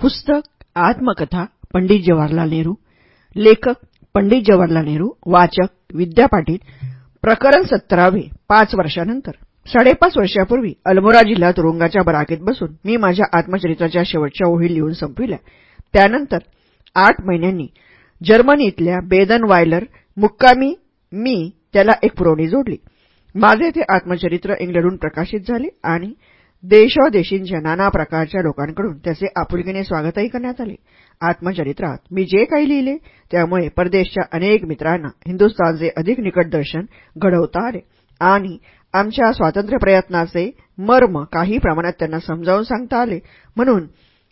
पुस्तक आत्मकथा पंडित जवाहरलाल नेहरू लेखक पंडित जवाहरलाल नेहरू वाचक विद्या पाटील प्रकरण सत्तरावे पाच वर्षानंतर. साडेपाच वर्षापूर्वी अल्मोरा जिल्हा तुरुंगाच्या बराकीत बसून मी माझ्या आत्मचरित्राच्या शेवटच्या ओळी लिहून संपविल्या. त्यानंतर आठ महिन्यांनी जर्मनीतल्या बेदन वायलर मुक्कामी मी त्याला एक पुरवणी जोडली. माझे ते आत्मचरित्र इंग्लंडहून प्रकाशित झाले आणि देशोदेशींच्या नाना प्रकारच्या लोकांकडून त्याचे आपुलकीने स्वागतही करण्यात आले. आत्मचरित्रात मी जे काही लिहिले त्यामुळे परदेशच्या अनेक मित्रांना हिंदुस्थानचे अधिक निकट दर्शन घडवता आले. आणि आमच्या स्वातंत्र्य प्रयत्नाचे मर्म काही प्रमाणात त्यांना समजावून सांगता आले. म्हणून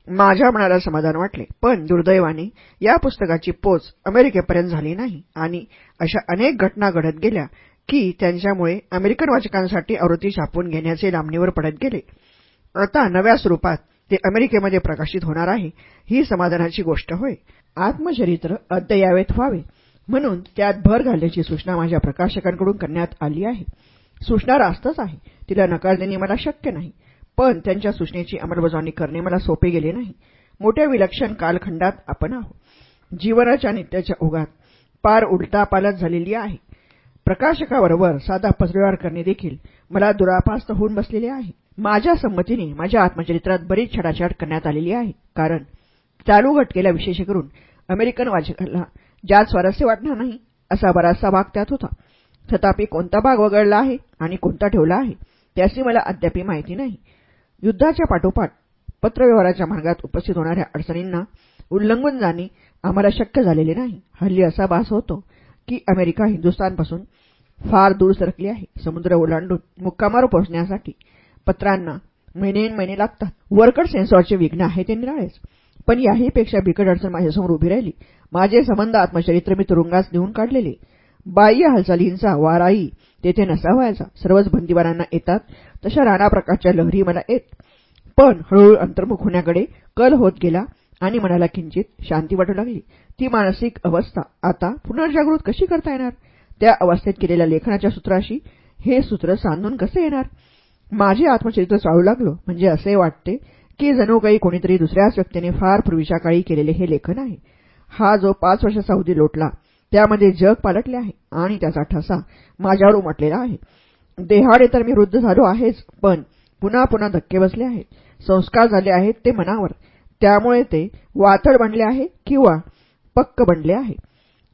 माझ्या मनाला समाधान वाटले. पण दुर्दैवाने या पुस्तकाची पोच अमेरिकेपर्यंत झाली नाही. आणि अशा अनेक घटना घडत गेल्या की त्यांच्यामुळे अमेरिकन वाचकांसाठी आवृत्ती छापून घेण्याचे लांबणीवर पडत गेले. आता नव्या स्वरूपात ते अमेरिकेमध्ये प्रकाशित होणार आहे ही समाधानाची गोष्ट होय. आत्मचरित्र अद्ययावेत व्हावे म्हणून त्यात भर घालण्याची सूचना माझ्या प्रकाशकांकडून करण्यात आली आहे. सूचना रास्तच आहे तिला नकार देणे मला शक्य नाही पण त्यांच्या सूचनेची अंमलबजावणी करणे मला सोपे गेले नाही. मोठ्या विलक्षण कालखंडात आपण आहोत. जीवनाच्या नित्याच्या ओघात पार उलटा पालत झालेली आहे. प्रकाशकाबरोबर साधा पत्रव्यवहार करणे देखील मला दुरापास्त होऊन बसलेले आहे. माझ्या संमतीने माझ्या आत्मचरित्रात बरीच छडाछाड करण्यात आलेली आहे. कारण चालू घटकेला विशेष करून अमेरिकन वाचकाला ज्यात स्वारस्य वाटणार नाही असा बराचसा भाग त्यात होता. तथापि कोणता भाग वगळला आहे आणि कोणता ठेवला आहे त्याची मला अद्याप माहिती नाही. युद्धाच्या पाठोपाठ पत्रव्यवहाराच्या मार्गात उपस्थित होणाऱ्या अडचणींना उल्लंघन जाणे आम्हाला शक्य झालेले नाही. हल्ली असा भास होतो. की अमेरिका हिंदुस्थानपासून फार दूर सरकली आहे. समुद्र ओलांडून मुक्कामावर पोहोचण्यासाठी पत्रांना महिने महिने लागतात. वर्कड सेन्सॉरचे विघ्न आहे ते निराळेच. पण याहीपेक्षा बिकट अडचण माझ्यासमोर उभी राहिली. माझे संबंध आत्मचरित्र मी तुरुंगात लिहून काढलेले. बाह्य हालचालींचा वाराही तेथे नसा व्हायचा सर्वच बंदीवारांना येतात. तशा राणा प्रकारच्या लहरी मला येत. पण हळूहळू अंतर्मुख होण्याकडे कल होत गेला. आणि मनाला किंचित शांती वाटू लागली. ती मानसिक अवस्था आता पुनर्जागृत कशी करता येणार? त्या अवस्थेत केलेल्या लेखनाच्या सूत्राशी हे सूत्र सांधून कसे येणार? माझे आत्मचरित्र चालू लागलो. म्हणजे असे वाटते की जणू काही कोणीतरी दुसऱ्याच व्यक्तीने फार पूर्वीच्या काळी केलेले हे लेखन आहे. हा जो पाच वर्षाचा अवधी लोटला त्यामध्ये जग पालटले आहे आणि त्याचा ठसा माझ्यावर उमटलेला आहे. देहाडे तर मी वृद्ध झालो आहेच पण पुन्हा पुन्हा धक्के बसले आहेत. संस्कार झाले आहेत ते मनावर. त्यामुळे ते वातड बनले आहे किंवा पक्क बनले आहे.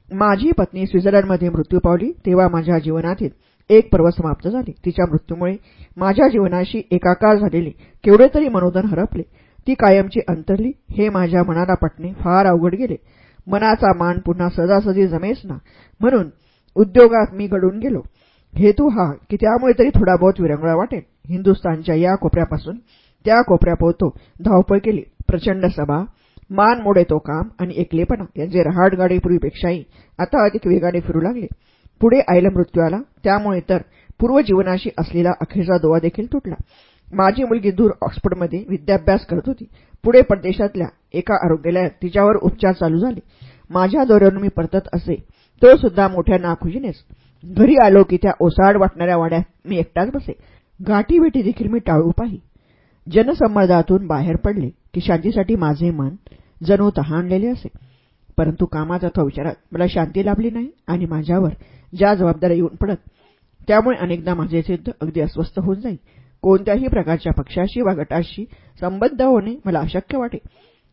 माझी पत्नी स्वित्झर्लंडमध्ये मृत्यू पावली तेव्हा माझ्या जीवनातील एक पर्व समाप्त झाले. तिच्या मृत्यूमुळे माझ्या जीवनाशी एकाकार झालेले केवढे तरी मनोदन हरपले. ती कायमची अंतरली हे माझ्या मनाला पटणे फार अवघड गेले. मनाचा मान पुन्हा सदासदी जमेस ना म्हणून उद्योगात मी घडून गेलो. हेतू हा की त्यामुळे तरी थोडा बहुत विरंगुळा वाटेल. हिंदुस्तानच्या या कोपऱ्यापासून त्या कोपऱ्यापोहतो धावपळ केली प्रचंड सभा मान मोडे तो काम आणि एकलेपणा यांचे रहाटगाडी पूर्वीपेक्षाही आता अधिक वेगाने फिरू लागले. पुढे आईला मृत्यू आला त्यामुळे तर पूर्वजीवनाशी असलेला अखेरचा दोवा देखील तुटला. माझी मुलगी दूर ऑक्सफर्डमध्ये विद्याभ्यास करत होती. पुढे परदेशातल्या एका आरोग्यालयात तिच्यावर उपचार चालू झाले. माझ्या दौऱ्यावरून मी परतत असे. तो सुद्धा मोठ्या नाखुशीनेच. घरी आलो की त्या ओसाड वाटणाऱ्या वाड्यात मी एकटाच बसे. गाठीभेटी देखील मी टाळू पाही. जनसंवादातून बाहेर पडले की शांतीसाठी माझे मन जणू तहानलेले असे. परंतु कामाचा तो विचारात मला शांती लाभली नाही आणि माझ्यावर ज्या जबाबदाऱ्या येऊन पडत त्यामुळे अनेकदा माझे सिद्ध अगदी अस्वस्थ होऊन जाई. कोणत्याही प्रकारच्या पक्षाशी वा गटाशी संबद्ध होणे मला अशक्य वाटे.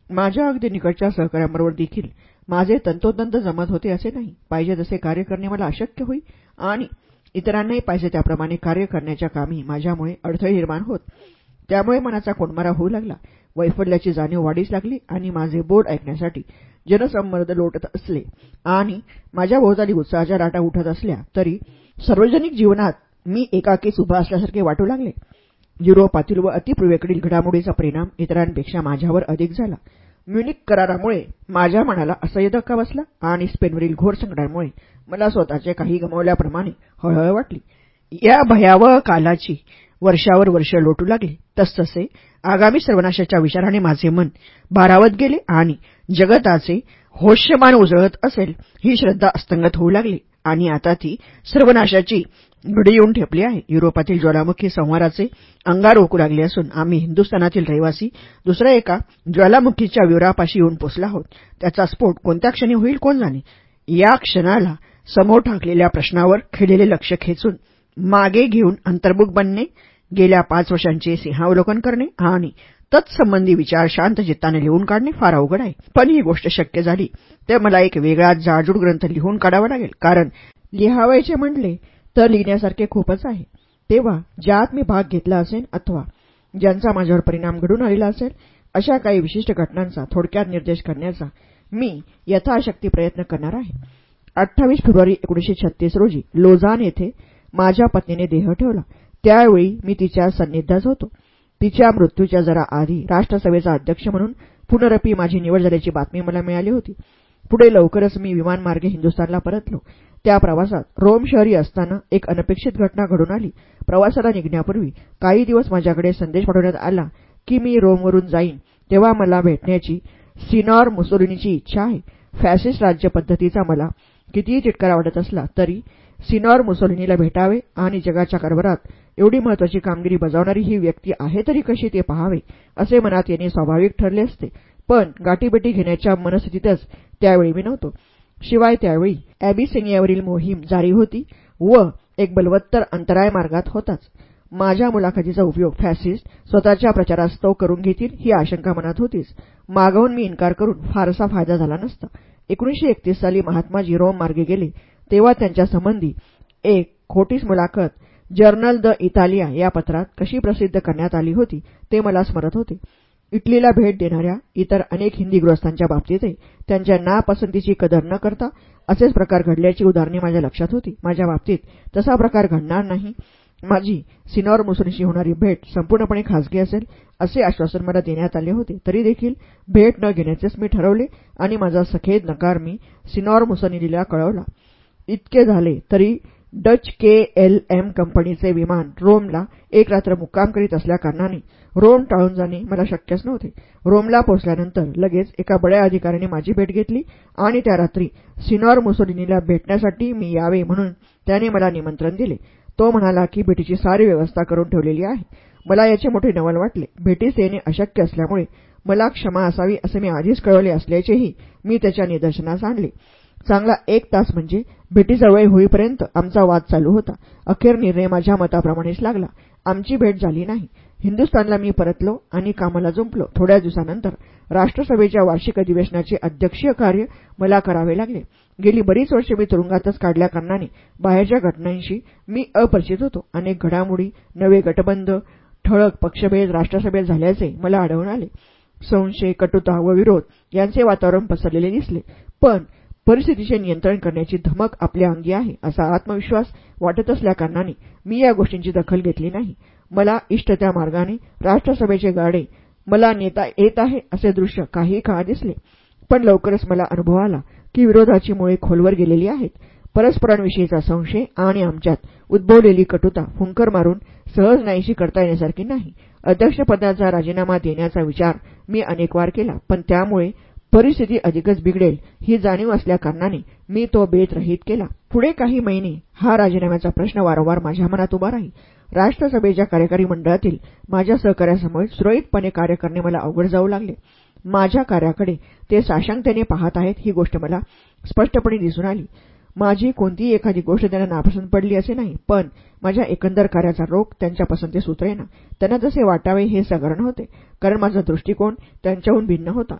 माझ्या अगदी निकटच्या सहकाऱ्यांबरोबर देखील माझे तंतोतंत जमत होते असे नाही. पाहिजे तसे कार्य करणे मला अशक्य होई आणि इतरांनाही पाहिजे त्याप्रमाणे कार्य करण्याच्या कामी माझ्यामुळे अडथळे निर्माण होत. त्यामुळे मनाचा कोंडमारा होऊ लागला. वैफल्याची जाणीव वाढीस लागली आणि माझे बोर्ड ऐकण्यासाठी जनसंमर्द लोटत असले आणि माझ्या भोवताली उत्साहाच्या राटा उठत असल्या तरी सार्वजनिक जीवनात मी एकाकीच उभा असल्यासारखे वाटू लागले. युरोपातील व अतिपूर्वेकडील घडामोडीचा परिणाम इतरांपेक्षा माझ्यावर अधिक झाला. म्युनिक करारामुळे माझ्या मनाला असह्य धक्का बसला आणि स्पेनवरील घोर संकटांमुळे मला स्वतःचे काही गमावल्याप्रमाणे हळहळ वाटली. या भयावह कालाची वर्षावर वर्ष लोटू लागले. तसतसे आगामी सर्वनाशाच्या विचाराने माझे मन भारावत गेले आणि जगताचे होश्यमान उजळत असेल ही श्रद्धा अस्तंगत होऊ लागली. आणि आता ती सर्वनाशाची घडी येऊन ठेपली आहे. युरोपातील ज्वालामुखी संहाराचे अंगार ओकू लागले असून आम्ही हिंदुस्थानातील रहिवासी दुसऱ्या एका ज्वालामुखीच्या विवरापाशी येऊन पोचला आहोत. त्याचा स्फोट कोणत्या क्षणी होईल कोण जाणे? या क्षणाला समोर ठाकलेल्या प्रश्नावर खेळलेले लक्ष खेचून मागे घेऊन अंतर्मुख बनणे गेल्या पाच वर्षांचे सिंहावलोकन करणे आणि तत्संबंधी विचार शांत चित्ताने लिहून काढणे फार अवघड आहे. पण ही गोष्ट शक्य झाली तर मला एक वेगळा जाडजूड ग्रंथ लिहून काढावा लागेल. कारण लिहावायचे म्हटले तर लिहिण्यासारखे खूपच आहे. तेव्हा ज्यात मी भाग घेतला असेल अथवा ज्यांचा माझ्यावर परिणाम घडून आलेला असेल अशा काही विशिष्ट घटनांचा थोडक्यात निर्देश करण्याचा मी यथाशक्ती प्रयत्न करणार आहे. अठ्ठावीस फेब्रुवारी एकोणीशे छत्तीस रोजी लोझान येथे माझ्या पत्नीने देह ठेवला. त्यावेळी मी तिच्या सन्निध्यात होतो. तिच्या मृत्यूच्या जरा आधी राष्ट्रसभेचा अध्यक्ष म्हणून पुनरपी माझी निवड झाल्याची बातमी मला मिळाली होती. पुढे लवकरच मी विमानमार्गे हिंदुस्थानला परतलो. त्या प्रवासात रोम शहरी असताना एक अनपेक्षित घटना घडून आली. प्रवासाला निघण्यापूर्वी काही दिवस माझ्याकडे संदेश पाठवण्यात आला की मी रोमवरून जाईन तेव्हा मला भेटण्याची सिनॉर मुसोलिनीची इच्छा आहे. फॅसिस्ट राज्यपद्धतीचा मला कितीही चिटकारा वाटत असला तरी सिनॉर मुसोलिनीला भेटावे आणि जगाच्या कारभारात एवढी महत्वाची कामगिरी बजावणारी ही व्यक्ती आहे तरी कशी ते पहावे असे मनात येणे स्वाभाविक ठरले असते. पण गाठीबेटी घेण्याच्या मनस्थितीतच त्यावेळी मी नव्हतो. शिवाय त्यावेळी ॲबिसिनियावरील मोहीम जारी होती व एक बलवत्तर अंतराय मार्गात होताच. माझ्या मुलाखतीचा उपयोग फॅसिस्ट स्वतःच्या प्रचारास्तव करून घेतील ही आशंका मनात होतीच. मागवून मी इन्कार करून फारसा फायदा झाला नसता. एकोणीशे एकतीस साली महात्माजी रोम मार्गे गेले तेव्हा त्यांच्या संबंधी एक खोटीच मुलाखत जर्नल द इटालिया या पत्रात कशी प्रसिद्ध करण्यात आली होती ते मला स्मरत होते. इटलीला भेट देणाऱ्या इतर अनेक हिंदी गृहस्थांच्या बाबतीतही त्यांच्या नापसंतीची कदर न करता असेच प्रकार घडल्याची उदाहरणे माझ्या लक्षात होती. माझ्या बाबतीत तसा प्रकार घडणार नाही. माझी सिनॉर मुसनीशी होणारी भेट संपूर्णपणे खासगी असेल असे आश्वासन मला देण्यात आले होते. तरी देखील भेट न घेण्याचेच मी ठरवले आणि माझा सखेद नकार मी सिनॉर मुसनीला कळवला. इतके झाले तरी डच के एल एम कंपनीचे विमान रोमला एक रात्र मुक्काम करीत असल्याकारणाने रोम टाळून जाणे मला शक्यच नव्हते. रोमला पोहोचल्यानंतर लगेच एका बड्या अधिकाऱ्याने माझी भेट घेतली आणि त्या रात्री सिनॉर मुसोलिनीला भेटण्यासाठी मी यावे म्हणून त्याने मला निमंत्रण दिले. तो म्हणाला की भेटीची सारी व्यवस्था करून ठेवलेली आहे. मला याचे मोठे नवल वाटले. भेटीस येणे अशक्य असल्यामुळे मला क्षमा असावी असे मी आधीच कळवले असल्याचेही मी त्याच्या निदर्शनास आणले. चांगला एक तास म्हणजे भेटीजवळ होईपर्यंत आमचा वाद चालू होता. अखेर निर्णय माझ्या मताप्रमाणेच लागला. आमची भेट झाली नाही. हिंदुस्थानला मी परतलो आणि कामाला जुंपलो. थोड्या दिवसानंतर राष्ट्रसभेच्या वार्षिक अधिवेशनाचे अध्यक्षीय कार्य मला करावे लागले. गेली बरीच वर्षे मी तुरुंगातच काढल्याकारणाने बाहेरच्या घटनांशी मी अपरिचित होतो. अनेक घडामोडी नवे गटबंध ठळक पक्षभेद राष्ट्रसभेत झाल्याचे मला आढळून आले. संशय कटुता व विरोध यांचे वातावरण पसरलेले दिसले. पण परिस्थितीचे नियंत्रण करण्याची धमक आपल्या अंगी आहे असा आत्मविश्वास वाटत असल्याकारणाने मी या गोष्टींची दखल घेतली नाही. मला इष्ट त्या मार्गाने राष्ट्रसभेचे गाडे मला नेता येत आहे असे दृश्य काही काळ दिसले. पण लवकरच मला अनुभव आला की विरोधाची मुळे खोलवर गेलेली आहेत. परस्परांविषयीचा संशय आणि आमच्यात उद्भवलेली कटुता फुंकर मारून सहज नाहीशी करता येण्यासारखी नाही. अध्यक्षपदाचा राजीनामा देण्याचा विचार मी अनेकवार केला पण त्यामुळे परिस्थिती अधिकच बिघडेल ही जाणीव असल्याकारणाने मी तो बेत रहित केला. पुढे काही महिने हा राजीनाम्याचा प्रश्न वारंवार माझ्या मनात उभा राहील. राष्ट्रसभेच्या कार्यकारी मंडळातील माझ्या सहकार्यासमोर सुरळीतपणे कार्य करणे मला अवघड जाऊ लागले. माझ्या कार्याकडे ते साशंकतेने पाहत आहेत ही गोष्ट मला स्पष्टपणे दिसून आली. माझी कोणतीही एखादी गोष्ट त्यांना नापसंत पडली असे नाही पण माझ्या एकंदर कार्याचा रोग त्यांच्या पसंतीस उतरेना त्यांना जसे वाटावे हे सगळण होते कारण माझा दृष्टिकोन त्यांच्याहून भिन्न होता.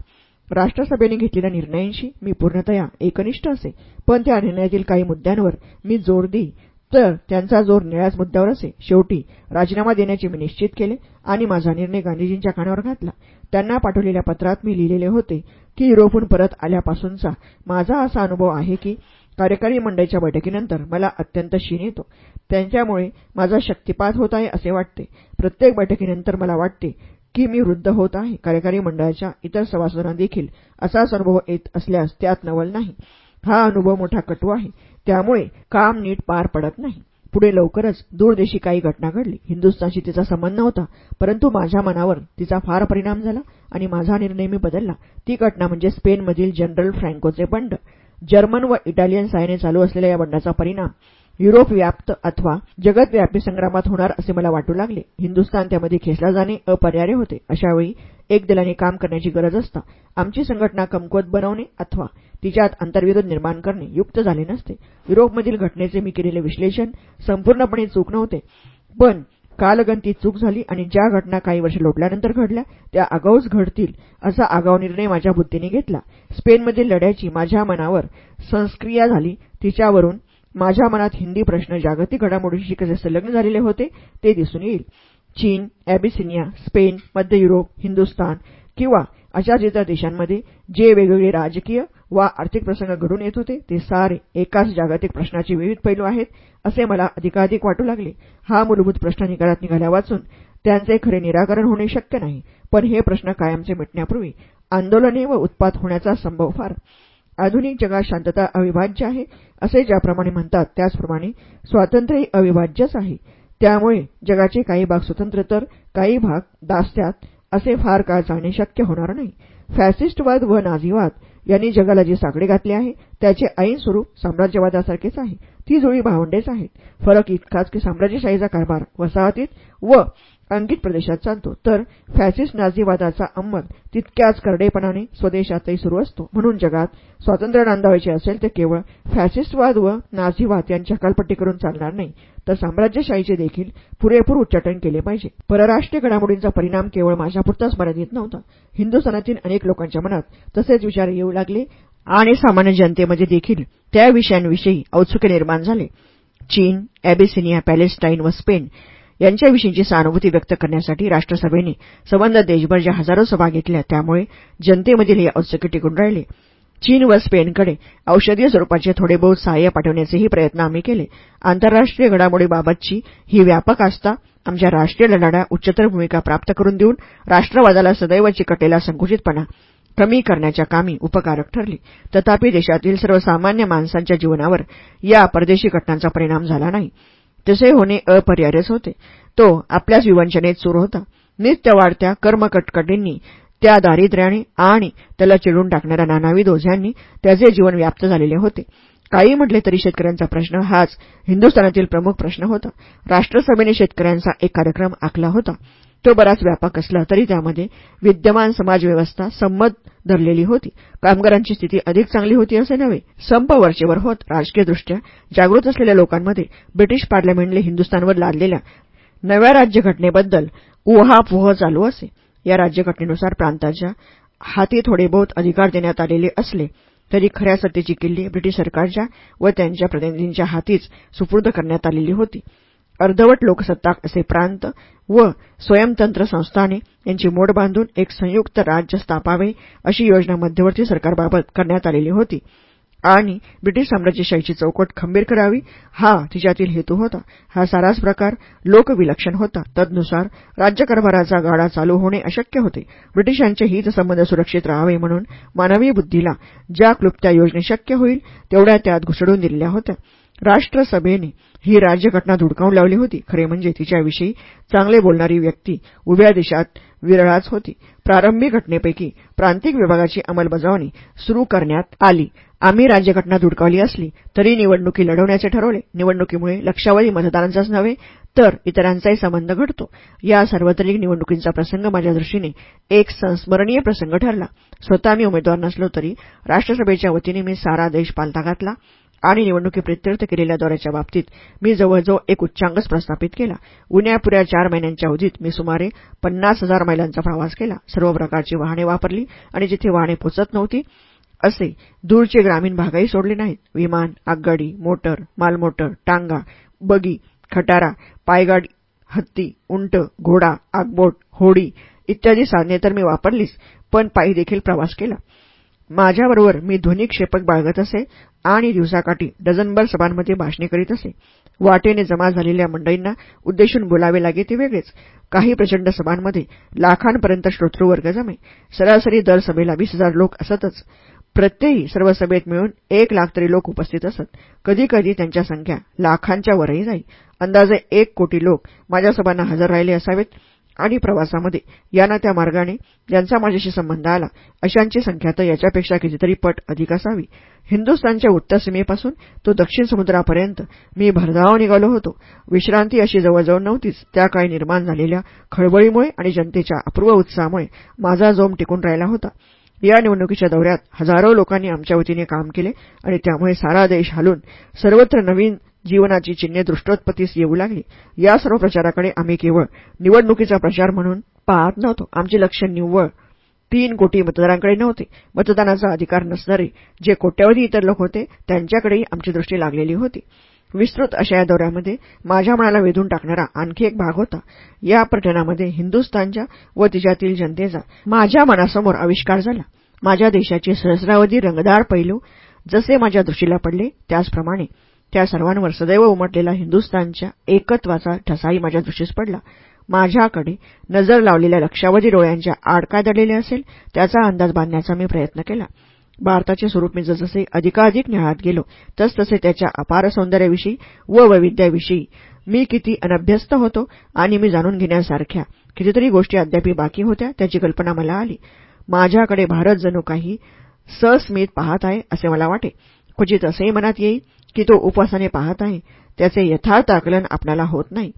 राष्ट्रसभेने घेतलेल्या निर्णयांशी मी पूर्णतया एकनिष्ठ असे. पण त्या निर्णयातील काही मुद्द्यांवर मी जोर देई. तर त्यांचा जोर निळ्याच मुद्द्यावर असे. शेवटी राजीनामा देण्याचे मी निश्चित केले आणि माझा निर्णय गांधीजींच्या कानावर घातला. त्यांना पाठवलेल्या पत्रात मी लिहिलेले होते की युरोपहून परत आल्यापासूनचा माझा असा अनुभव आहे की कार्यकारी मंडळीच्या बैठकीनंतर मला अत्यंत शीण येतो. त्यांच्यामुळे माझा शक्तिपात होत आहे असे वाटते. प्रत्येक बैठकीनंतर मला वाटते की मी वृद्ध होत आहे. कार्यकारी मंडळाच्या इतर सभासदांना देखील असाच अनुभव येत असल्यास त्यात नवल नाही. हा अनुभव मोठा कटू आहे. त्यामुळे काम नीट पार पडत नाही. पुढे लवकरच दूरदेशी काही घटना घडली. हिंदुस्थानशी तिचा संबंध होता परंतु माझ्या मनावर तिचा फार परिणाम झाला आणि माझा निर्णय मी बदलला. ती घटना म्हणजे स्पेनमधील जनरल फ्रँकोचे बंड. जर्मन व इटालियन साहाय्याने चालू असलेल्या या बंडाचा परिणाम युरोप व्याप्त अथवा जगतव्यापी संग्रामात होणार असे मला वाटू लागले. हिंदुस्थान त्यामध्ये खेचला जाणे अपरिहार्य होते. अशावेळी एक दलाने काम करण्याची गरज असता आमची संघटना कमकुवत बनवणे अथवा तिच्यात अंतर्विरोध निर्माण करणे युक्त झाले नसते. युरोपमधील घटनेचे मी केलेले विश्लेषण संपूर्णपणे चूक नव्हते. पण कालगंती चूक झाली आणि ज्या घटना काही वर्ष लोटल्यानंतर घडल्या त्या आगाऊच घडतील असा आगाऊ निर्णय माझ्या बुद्धीने घेतला. स्पेनमधील लढ्याची माझ्या मनावर संस्क्रिया झाली. तिच्यावरून माझ्या मनात हिंदी प्रश्न जागतिक घडामोडीशी कसे संलग्न झालेले होते ते दिसून येईल. चीन अॅबिसिनिया स्पेन मध्य युरोप हिंदुस्थान किंवा अशाच इतर देशांमध्ये जे वेगवेगळे राजकीय वा आर्थिक प्रसंग घडून येत होते ते सारे एकाच जागतिक प्रश्नाचे विविध पैलू आहेत असे मला अधिकाधिक वाटू लागले. हा मूलभूत प्रश्न निकालात निघाल्या वाचून त्यांचे खरे निराकरण होणे शक्य नाही पण हे प्रश्न कायमचे मिटण्यापूर्वी आंदोलने व उत्पात होण्याचा संभव फार. आधुनिक जगात शांतता अविभाज्य आहे असे ज्याप्रमाणे म्हणतात त्याचप्रमाणे स्वातंत्र्यही अविभाज्यच आहे. त्यामुळे जगाचे काही भाग स्वतंत्र तर काही भाग दास्त्यात असे फार काळ चालणे शक्य होणार नाही. फॅसिस्टवाद व नाझीवाद यांनी जगाला जे साकडे घातले आहे त्याचे ऐन स्वरूप साम्राज्यवादासारखेच आहे. ती जुळी भावंडेच आहेत. फरक इतकाच की साम्राज्यशाहीचा कारभार वसाहतीत व अंकित प्रदेशात चालतो. तर फॅसिस्ट नाझीवादाचा अंमल तितक्याच करडेपणाने स्वदेशातही सुरू असतो. म्हणून जगात स्वातंत्र्य नांदावायचे असेल तर केवळ फॅसिस्टवाद व नाझीवाद यांच्या कल्पट्टी करून चालणार नाही तर साम्राज्यशाहीचे देखील पुरेपूर उच्चाटन केले पाहिजे. परराष्ट्रीय घडामोडींचा परिणाम केवळ माझ्यापुरताच मर्यादित नव्हता. हिंदुस्थानातील अनेक लोकांच्या मनात तसेच विचार येऊ लागले आणि सामान्य जनतेमध्ये देखील त्या विषयांविषयी औत्सुक्य निर्माण झाले. चीन एबिसिनिया पॅलेस्टाईन व स्पेन यांच्याविषयीची सहानुभूती व्यक्त करण्यासाठी राष्ट्रसभेने संबंध देशभर ज्या हजारो सभा घेतल्या त्यामुळे जनतेमधील हे औत्सुक्य टिकून राहिले. चीन व स्पेनकडे औषधीय स्वरूपाचे थोडे बहुत सहाय्य पाठवण्याचेही प्रयत्न आम्ही केले. आंतरराष्ट्रीय घडामोडीबाबतची ही व्यापक आस्था आमच्या राष्ट्रीय लढाड्या उच्चतर भूमिका प्राप्त करून देऊन राष्ट्रवादाला सदैव चिकटलेला संकुचितपणा कमी करण्याच्या कामी उपकारक ठरली. तथापि देशातील सर्वसामान्य माणसांच्या जीवनावर या परदेशी घटनांचा परिणाम झाला नाही. तसे होणे अपरिहार्यच होते. तो आपल्याच विवंचनेत चूर होता. नित्य वाढत्या कर्मकटकटींनी त्या दारिद्र्याने आणि त्याला चिडून टाकणाऱ्या नानाविध ओझ्यांनी त्याचे जीवन व्याप्त झालेले होते. काही म्हटले तरी शेतकऱ्यांचा प्रश्न हाच हिंदुस्थानातील प्रमुख प्रश्न होता. राष्ट्रसभेने शेतकऱ्यांचा एक कार्यक्रम आखला होता. तो बराच व्यापक असला तरी त्यामध्ये विद्यमान समाजव्यवस्था संमत धरलेली होती. कामगारांची स्थिती अधिक चांगली होती असे नव्हे. संप वरचेवर होत राजकीयदृष्ट्या जागृत असलेल्या लोकांमध्ये ब्रिटिश पार्लमेंटने हिंदुस्थानवर लादलेल्या नव्या राज्यघटनेबद्दल उहापोह चालू असे. या राज्यघटनेनुसार प्रांताच्या हाती थोडे बहुत अधिकार देण्यात आलेले असले तरी खऱ्या सत्तेची किल्ली ब्रिटिश सरकारच्या व त्यांच्या प्रतिनिधींच्या हातीच सुपूर्द करण्यात आलेली होती. अर्धवट लोकसत्ताक असे प्रांत व स्वयंतंत्र संस्थाने यांची मोड बांधून एक संयुक्त राज्य स्थापावे अशी योजना मध्यवर्ती सरकारबाबत करण्यात आलेली होती. आणि ब्रिटिश साम्राज्यशाहीची चौकट खंबीर करावी हा तिच्यातील हेतू होता. हा साराच प्रकार लोकविलक्षण होता. तदनुसार राज्यकारभाराचा गाडा चालू होणे अशक्य होते. ब्रिटिशांचे हितसंबंध सुरक्षित राहावे म्हणून मानवी बुद्धीला ज्या क्लुप्त्या योजने शक्य होईल तेवढ्या त्यात घुसडून दिलेल्या होत्या. राष्ट्रसभेने ही राज्यघटना धुडकावून लावली होती. खरे म्हणजे तिच्याविषयी चांगले बोलणारी व्यक्ती उभ्या देशात विरळाच होती. प्रारंभी घटनेपैकी प्रांतिक विभागाची अंमलबजावणी सुरू करण्यात आली. आम्ही राज्यघटना धुडकावली असली तरी निवडणुकी लढवण्याचे ठरवले. निवडणुकीमुळे लक्षावधी मतदारांचाच नव्हे तर इतरांचाही संबंध घडतो. या सार्वत्रिक निवडणुकींचा प्रसंग माझ्या दृष्टीने एक संस्मरणीय प्रसंग ठरला. स्वतः मी उमेदवार नसलो तरी राष्ट्रसभेच्या वतीने मी सारा देश पालथा घातला. आणि निवडणुकीप्रित्यर्थ केलेल्या दौऱ्याच्या बाबतीत मी जवळजवळ एक उच्चांकच प्रस्थापित केला. उन्यापुऱ्या चार महिन्यांच्या अवधीत मी सुमारे पन्नास हजार मैलांचा प्रवास केला. सर्व प्रकारची वाहने वापरली आणि जिथे वाहने पोचत नव्हती असे दूरचे ग्रामीण भागही सोडले नाहीत. विमान आगगाडी मोटर मालमोटर टांगा बगी खटारा पायगाडी हत्ती उंट घोडा आगबोट होडी इत्यादी साधने तर मी वापरलीच पण पायी देखील प्रवास केला. माझ्याबरोबर मी ध्वनिक्षेपक बाळगत असे आणि दिवसाकाठी डझनभर सभांमध्ये भाषणे करीत असे. वाटेने जमा झालेल्या मंडळींना उद्देशून बोलावे लागे ते वेगळेच. काही प्रचंड सभांमध्ये लाखांपर्यंत श्रोतृवर्ग जमे. सरासरी दर सभेला वीस हजार लोक असतच. प्रत्येकी सर्व सभेत मिळून एक लाख तरी लोक उपस्थित असत. कधीकधी त्यांच्या संख्या लाखांच्या वरही जाई. अंदाजे एक कोटी लोक माझ्या सभांना हजर राहिले असावेत. आणि प्रवासामध्ये. याना त्या मार्गाने ज्यांचा माझ्याशी संबंध आला. अशांची संख्या तर याच्यापेक्षा कितीतरी पट अधिक असावी. हिंदुस्थानच्या उत्तर सीमेपासून तो दक्षिण समुद्रापर्यंत मी भरधाव निघालो होतो. विश्रांती अशी जवळजवळ नव्हतीच. त्या काळी निर्माण झालेल्या खळबळीमुळे आणि जनतेच्या अपूर्व उत्साहामुळे माझा जोम टिकून राहिला होता. या निवडणुकीच्या दौऱ्यात हजारो लोकांनी आमच्या वतीने काम केले आणि त्यामुळे सारा देश हालून सर्वत्र नवीन जीवनाची चिन्हे दृष्टोत्पत्तीस येऊ लागली. या सर्व प्रचाराकडे आम्ही केवळ निवडणुकीचा प्रचार म्हणून पाहत नव्हतो. आमचे लक्ष निव्वळ. तीन कोटी मतदारांकडे नव्हते. मतदानाचा अधिकार नसणारे जे कोट्यावधी इतर लोक होते त्यांच्याकडेही आमची दृष्टी लागलेली होती. विस्तृत अशा या दौऱ्यामध्ये माझ्या मनाला वेधून टाकणारा आणखी एक भाग होता. या पर्यटनामध्ये हिंदुस्थानच्या व तिच्यातील जनतेचा माझ्या मनासमोर आविष्कार झाला. माझ्या देशाचे सहस्रावधी रंगदार पैलू जसे माझ्या दृष्टीला पडले त्याचप्रमाणे त्या सर्वांवर सदैव उमटलेला हिंदुस्थानच्या एकत्वाचा ठसाही माझ्या दृष्टीस पडला. माझ्याकडे नजर लावलेल्या लक्षावधी डोळ्यांच्या आड काय दडलेले असेल त्याचा अंदाज बांधण्याचा मी प्रयत्न केला. भारताचे स्वरूप मी जसजसे अधिकाधिक न्याहाळत गेलो तसतसे त्याच्या अपार सौंदर्याविषयी व वैविध्याविषयी मी किती अनभ्यस्त होतो आणि मी जाणून घेण्यासारख्या कितीतरी गोष्टी अद्यापी बाकी होत्या त्याची कल्पना मला आली. माझ्याकडे भारत जणू काही सस्मित पाहत आहे असे मला वाटे. क्वचित असंही मनात येईल की तो उपवासाने पाहत आहे. त्याचे यथार्थ आकलन आपल्याला होत नाही.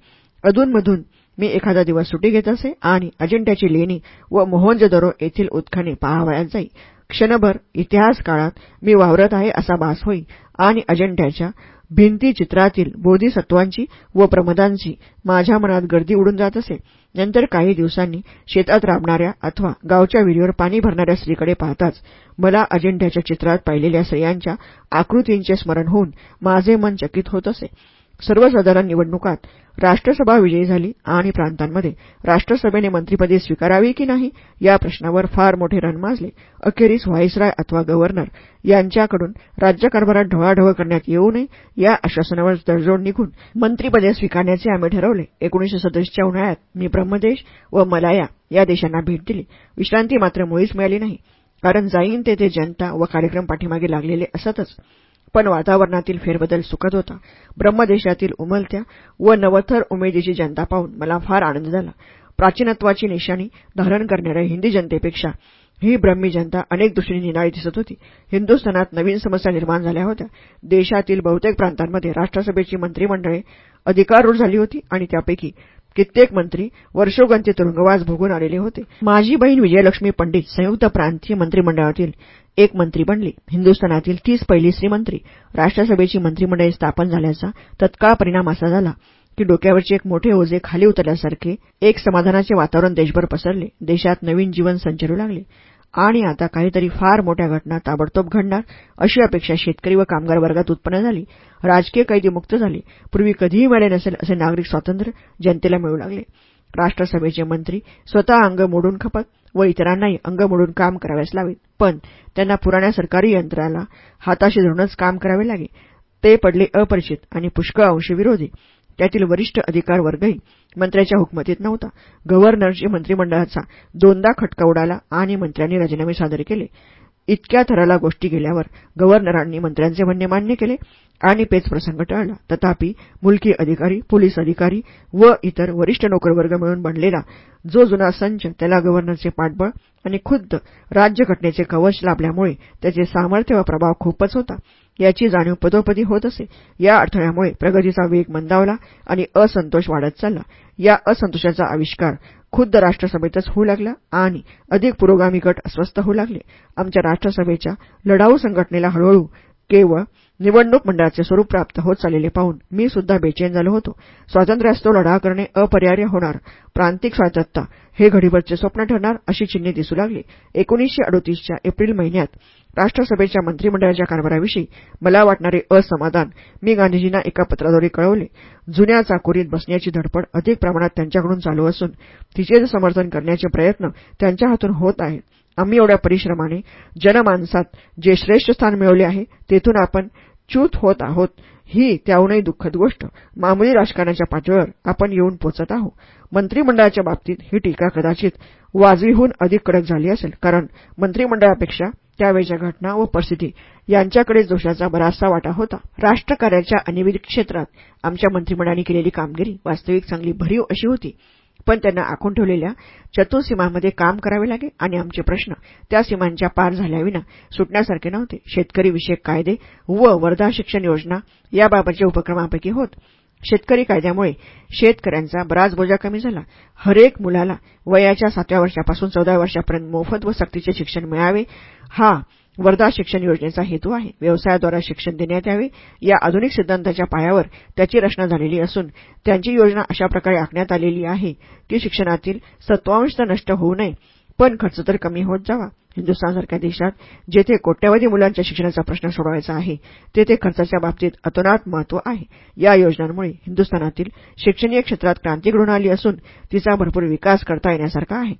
अधूनमधून मी एखादा दिवस सुटी घेत असे आणि अजिंठ्याची लेणी व मोहनजदरो येथील उत्खने पाहावयात जाई. क्षणभर इतिहास काळात मी वावरत आहे असा भास होई आणि अजिंठ्याच्या भिंतीचित्रातील बोधिसत्वांची व प्रमदांची माझ्या मनात गर्दी उडून जात असे. नंतर काही दिवसांनी शेतात राबणाऱ्या अथवा गावच्या विहिरीवर पाणी भरणाऱ्या स्त्रीकडे पाहताच मला अजिंठ्याच्या चित्रात पाहिलेल्या स्त्रियांच्या आकृतींचे स्मरण होऊन माझे मन चकित होत असे. सर्वसाधारण निवडणुकात राष्ट्रसभा विजयी झाली आणि प्रांतांमध्ये राष्ट्रसभेने मंत्रिपदे स्वीकारावी की नाही या प्रश्नावर फार मोठे रण माजले. अखेरीस व्हाईसराय अथवा गव्हर्नर यांच्याकडून राज्यकारभारात ढवळाढवळ करण्यात येऊ नये या आश्वासनावर तडजोड निघून मंत्रिपदे स्वीकारण्याचे आम्ही ठरवले. एकोणीशे सदस्यच्या उन्हाळ्यात मी ब्रह्मदेश व मलाया या देशांना भेट दिली. विश्रांती मात्र मुळीच मिळाली नाही कारण जाईन तेथे जनता व कार्यक्रम पाठीमागे लागलेले असतच. पण वातावरणातील फेरबदल सुखद होता. ब्रह्मदेशातील उमलत्या व नवथर उमेदीची जनता पाहून मला फार आनंद झाला. प्राचीनत्वाची निशाणी धारण करणाऱ्या हिंदी जनतेपेक्षा ही ब्रह्मी जनता अनेक दृष्टीने निनाळी दिसत होती. हिंदुस्थानात नवीन समस्या निर्माण झाल्या होत्या. देशातील बहुतेक प्रांतांमध्ये राष्ट्रसभेची मंत्रिमंडळे अधिकाररूढ झाली होती आणि त्यापैकी कित्येक मंत्री वर्षोगंती तुरुंगवास भोगून आलेले होते. माझी बहीण विजयलक्ष्मी पंडित संयुक्त प्रांतीय मंत्रिमंडळातील एक मंत्री बनली. हिंदुस्थानातील तीस पहिली श्रीमंत्री राष्ट्रसभेची मंत्रिमंडळे स्थापन झाल्याचा तत्काळ परिणाम असा झाला की डोक्यावरचे एक मोठे ओझे खाली उतरल्यासारखे एक समाधानाचे वातावरण देशभर पसरले. देशात नवीन जीवन संचरू लागले. आणि आता काहीतरी फार मोठ्या घटना ताबडतोब घडणार अशी अपेक्षा शेतकरी व कामगार वर्गात उत्पन्न झाली. राजकीय कैदी मुक्त झाले. पूर्वी कधीही मिळाले नसेल असे नागरिक स्वातंत्र्य जनतेला मिळू लागले. राष्ट्रसभेचे मंत्री स्वतः अंग मोडून खपत व इतरांनाही अंग मोडून काम कराव्यास लावेत. पण त्यांना पुराण्या सरकारी यंत्राला हाताशी धरूनच काम करावे लागे. ते पडले अपरिचित आणि पुष्कळ अंशी विरोधी. त्यातील वरिष्ठ अधिकार वर्गही मंत्र्याच्या हुकमतीत नव्हता. गव्हर्नरची मंत्रिमंडळाचा दोनदा खटका उडाला आणि मंत्र्यांनी राजीनामे सादर केले. इतक्या थराला गोष्टी गेल्यावर गव्हर्नरांनी मंत्र्यांचे म्हणणे मान्य केले आणि पेच प्रसंग टळला. तथापि मुलकी अधिकारी पोलीस अधिकारी व इतर वरिष्ठ नोकरवर्ग मिळून बनलेला जो जुना संच त्याला गव्हर्नरचे पाठबळ आणि खुद्द राज्यघटनेचे कवच लाभल्यामुळे त्याचे सामर्थ्य व प्रभाव खूपच होता. याची जाणीव पदोपदी होत असे. या अडथळ्यामुळे प्रगतीचा वेग मंदावला आणि असंतोष वाढत चालला. या असंतोषाचा आविष्कार खुद्द राष्ट्रसभेतच होऊ लागला आणि अधिक पुरोगामी गट अस्वस्थ होऊ लागले. आमच्या राष्ट्रसभेच्या लढाऊ संघटनेला हळूहळू केवळ निवडणूक मंडळाचे स्वरूप प्राप्त होत चाललेले पाहून मी सुद्धा बेचैन झालो होतो. स्वातंत्र्यास्तव लढा करणे अपरिहार्य होणार. प्रांतिक स्वायत्तता हे घडीवरचे स्वप्न ठरणार अशी चिन्हे दिसू लागली. एकोणीसशे अडोतीसच्या एप्रिल महिन्यात राष्ट्रसभेच्या मंत्रिमंडळाच्या कारभाराविषयी मला वाटणारे असमाधान मी गांधीजींना एका पत्राद्वारे कळवले. जुन्या चाकोरीत बसण्याची धडपड अधिक प्रमाणात त्यांच्याकडून चालू असून तिचे समर्थन करण्याचे प्रयत्न त्यांच्या हातून होत आहेत. आम्ही एवढ्या परिश्रमाने जनमानसात जे श्रेष्ठ स्थान मिळवले आहे तेथून आपण च्यूत होत आहोत. ही त्याहूनही दुःखद गोष्ट. मामुली राजकारणाच्या पातळीवर आपण येऊन पोचत आहोत. मंत्रिमंडळाच्या बाबतीत ही टीका कदाचित वाजवीहून अधिक कडक झाली असेल कारण मंत्रिमंडळापेक्षा त्यावेळच्या घटना व परिस्थिती यांच्याकडे दोषाचा बराचसा वाटा होता. राष्ट्रकार्याच्या अनिविद क्षेत्रात आमच्या मंत्रिमंडळाने केलेली कामगिरी वास्तविक चांगली भरीव अशी होती. पण त्यांना आखून ठेवलेल्या चतुर सीमांमध्ये काम करावे लागे आणि आमचे प्रश्न त्या सीमांच्या पार झाल्याविना सुटण्यासारखे नव्हते. शेतकरी विषयक कायदे व वर्धा शिक्षण योजना याबाबतच्या उपक्रमांपैकी होत. शेतकरी कायद्यामुळे शेतकऱ्यांचा बराच बोजा कमी झाला. हरेक मुलाला वयाच्या सातव्या वर्षापासून चौदा वर्षापर्यंत मोफत व सक्तीचे शिक्षण मिळावे हा वर्धा शिक्षण योजनेचा हेतू आहे. व्यवसायाद्वारा शिक्षण देण्यात यावे. या आधुनिक सिद्धांताच्या पायावर त्याची रचना झालेली असून त्यांची योजना अशा प्रकारे आखण्यात आलेली आहे की शिक्षणातील सत्वांश तर नष्ट होऊ नये पण खर्च तर कमी होत जावा. हिंदुस्थानसारख्या देशात जेथे कोट्यवधी मुलांच्या शिक्षणाचा प्रश्न सोडवायचा आहे तेथे खर्चाच्या बाबतीत अतोनात महत्त्व आहे. या योजनांमुळे हिंदुस्थानातील शिक्षणीय क्षेत्रात क्रांती घडून आली असून तिचा भरपूर विकास करता येण्यासारखा आहे.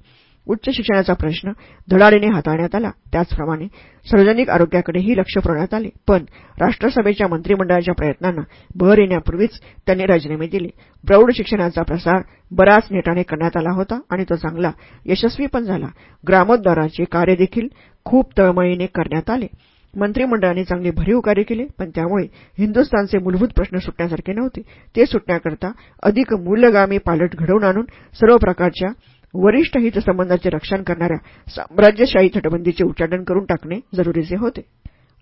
उच्च शिक्षणाचा प्रश्न धडाडीने हाताळण्यात आला. त्याचप्रमाणे सार्वजनिक आरोग्याकडेही लक्ष पुरवण्यात आले. पण राष्ट्रसभेच्या मंत्रिमंडळाच्या प्रयत्नांना भर येण्यापूर्वीच त्यांनी राजीनामे दिले. प्रौढ शिक्षणाचा प्रसार बराच नेटाने करण्यात आला होता आणि तो चांगला यशस्वी पण झाला. ग्रामोद्धाराचे कार्य देखील खूप तळमळीने करण्यात आले. मंत्रिमंडळाने चांगले भरीव कार्य केले पण त्यामुळे हिंदुस्थानचे मूलभूत प्रश्न सुटण्यासारखे नव्हते. ते सुटण्याकरता अधिक मूल्यगामी पालट घडवून आणून सर्व प्रकारच्या वरिष्ठ हितसंबंधाचे रक्षण करणाऱ्या साम्राज्यशाही तटबंदीचे उच्चाटन करून टाकणे जरुरीचे होते.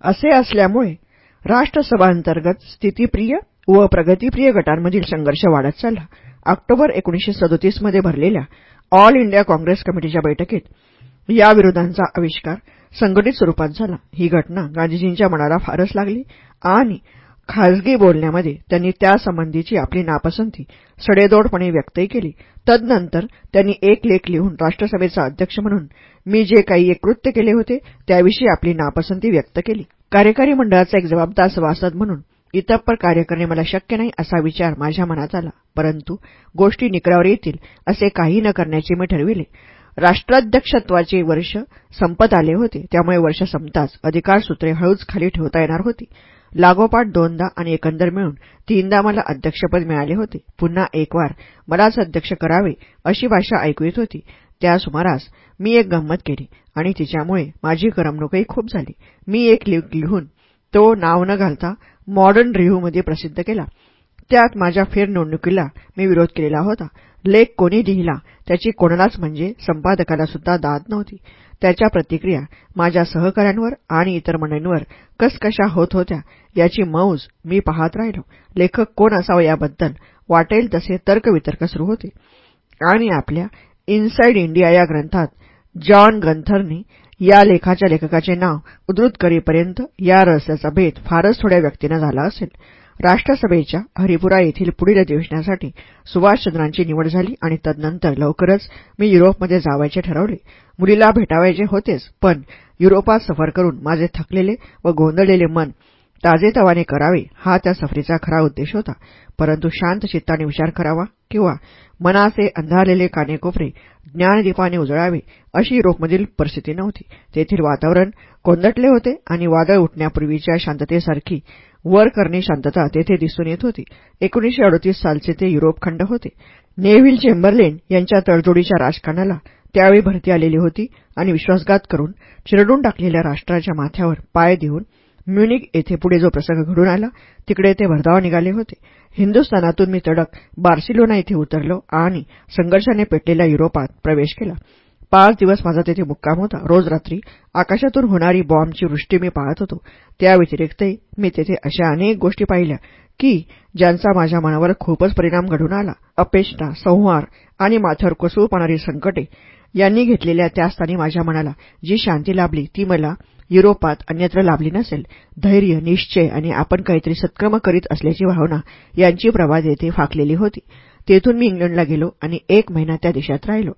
असे असल्यामुळे राष्ट्रसभांतर्गत स्थितीप्रिय व प्रगतीप्रिय गटांमधील संघर्ष वाढत चालला. ऑक्टोबर एकोणीशे सदोतीसमध्ये भरलेल्या ऑल इंडिया काँग्रेस कमिटीच्या बैठकीत या विरोधांचा आविष्कार संघटित स्वरूपात झाला. ही घटना गांधीजींच्या मनाला फारच लागली आणि खाजगी बोलण्यामध्ये त्यांनी त्यासंबंधीची आपली नापसंती सडेदोडपणे व्यक्तही केली. तदनंतर त्यांनी एक लेख लिहून राष्ट्रसभेचा अध्यक्ष म्हणून मी जे काही एक कृत्य केले होते त्याविषयी आपली नापसंती व्यक्त केली. कार्यकारी मंडळाचा एक जबाबदार सभासद म्हणून इतप्पर कार्य करणे मला शक्य नाही असा विचार माझ्या मनात आला. परंतु गोष्टी निकरावर येतील असे काही न करण्याचे मी ठरविले. राष्ट्राध्यक्षत्वाचे वर्ष संपत आले होते त्यामुळे वर्ष संपताच अधिकारसूत्रे हळूच खाली ठेवता येणार होती. लागोपाठ दोनदा आणि एकंदर मिळून तीनदा मला अध्यक्षपद मिळाले होते. पुन्हा एक वार मलाच अध्यक्ष करावे अशी भाषा ऐकू येत होती. त्या सुमारास मी एक गंमत केली आणि तिच्यामुळे माझी करमणूकही खूप झाली. मी एक लिहून तो नाव न घालता मॉडर्न रिव्ह्यूमध्ये प्रसिद्ध केला. त्यात माझ्या फेरनिवडणुकीला मी विरोध केलेला होता. लेख कोणी लिहिला त्याची कोणालाच म्हणजे संपादकाला सुद्धा दाद नव्हती. त्याच्या प्रतिक्रिया माझ्या सहकाऱ्यांवर आणि इतर मंडळींवर कसकशा होत होत्या याची मौज मी पाहत राहिलो. लेखक कोण असावं याबद्दल वाटेल तसे तर्कवितर्क सुरू होते. आणि आपल्या इनसाइड इंडिया या ग्रंथात जॉन गंथरनी या लेखाच्या लेखकाचे नाव उद्धृत करीपर्यंत या रहस्याचा भेद फारच थोड्या व्यक्तींना झाला असेल. राष्ट्रसभेच्या हरिपुरा येथील पुढील अधिवेशनासाठी सुभाषचंद्रांची निवड झाली आणि तदनंतर लवकरच मी युरोपमध्ये जावायचे ठरवले. मुलीला भेटावायचे होतेच पण युरोपात सफर करून माझे थकलेले व गोंधळलेले मन ताजेतवाने करावे हा त्या सफरीचा खरा उद्देश होता. परंतु शांत चित्ताने विचार करावा किंवा मनाचे अंधारलेले कानेकोपरे ज्ञानदीपाने उजळावे अशी युरोपमधील परिस्थिती नव्हती. तेथील वातावरण कोंदटले होते आणि वादळ उठण्यापूर्वीच्या शांततेसारखी वर करणे शांतता तेथे दिसून येत होती. एकोणीशे अडतीस सालचे ते युरोप खंड होते. नेव्हिल चेंबरलेन यांच्या तडजोडीच्या राजकारणाला त्यावेळी भरती आलेली होती आणि विश्वासघात करून चिरडून टाकलेल्या राष्ट्राच्या माथ्यावर पाय देऊन म्युनिक येथे पुढे जो प्रसंग घडून आला तिकडे ते भरधाव निघाले होते. हिंदुस्थानातून मी तडक बार्सिलोना येथे उतरलो आणि संघर्षाने पेटलेल्या युरोपात प्रवेश केला. पाच दिवस माझा तेथे मुक्काम होता. रोज रात्री आकाशातून होणारी बॉम्बची वृष्टी मी पाहत होतो. त्या व्यतिरिक्तही मी तेथे अशा अनेक गोष्टी पाहिल्या की ज्यांचा माझ्या मनावर खूपच परिणाम घडून आला. अपेष्टा संहार आणि माथ्यावर कोसळू पाणारी संकटे यांनी घेतलेल्या त्या स्थानी माझ्या मनाला जी शांती लाभली ती मला युरोपात अन्यत्र लाभली नसेल. धैर्य निश्चय आणि आपण काहीतरी सत्क्रम करीत असल्याची भावना यांची प्रभा येथे फाकलेली होती. तेथून मी इंग्लंडला गेलो आणि एक महिना त्या देशात राहिलो.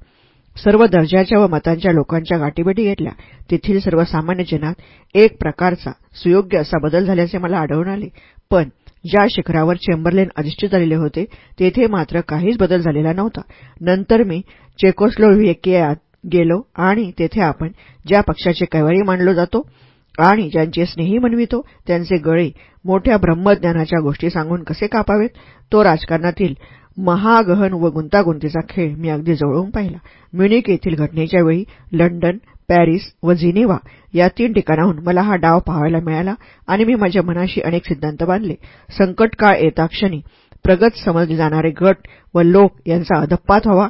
सर्व दर्जाच्या व मतांच्या लोकांच्या गाठीभेटी घेतल्या. तेथील सर्वसामान्य जनात एक प्रकारचा सुयोग्य असा बदल झाल्याचे मला आढळून आले. पण ज्या शिखरावर चेंबरलेन अधिष्ठित झालेले होते तेथे मात्र काहीच बदल झालेला नव्हता. नंतर मी चेकोस्लोव्हेकियात गेलो आणि तेथे आपण ज्या पक्षाचे कैवारी मानलो जातो आणि ज्यांचे स्नेही म्हणवितो त्यांचे गळे मोठ्या ब्रह्मज्ञानाच्या गोष्टी सांगून कसे कापावेत? तो राजकारणातील महागहन व गुंतागुंतीचा खेळ मी अगदी जवळून पाहिला. म्युनिक येथील घटनेच्या वेळी लंडन पॅरिस व जिनिव्हा या तीन ठिकाणाहून मला हा डाव पाहायला मिळाला आणि मी माझ्या मनाशी अनेक सिद्धांत बांधले. संकटकाळ येताक्षणी प्रगत समजले जाणारे गट व लोक यांचा अधप्पात व्हावा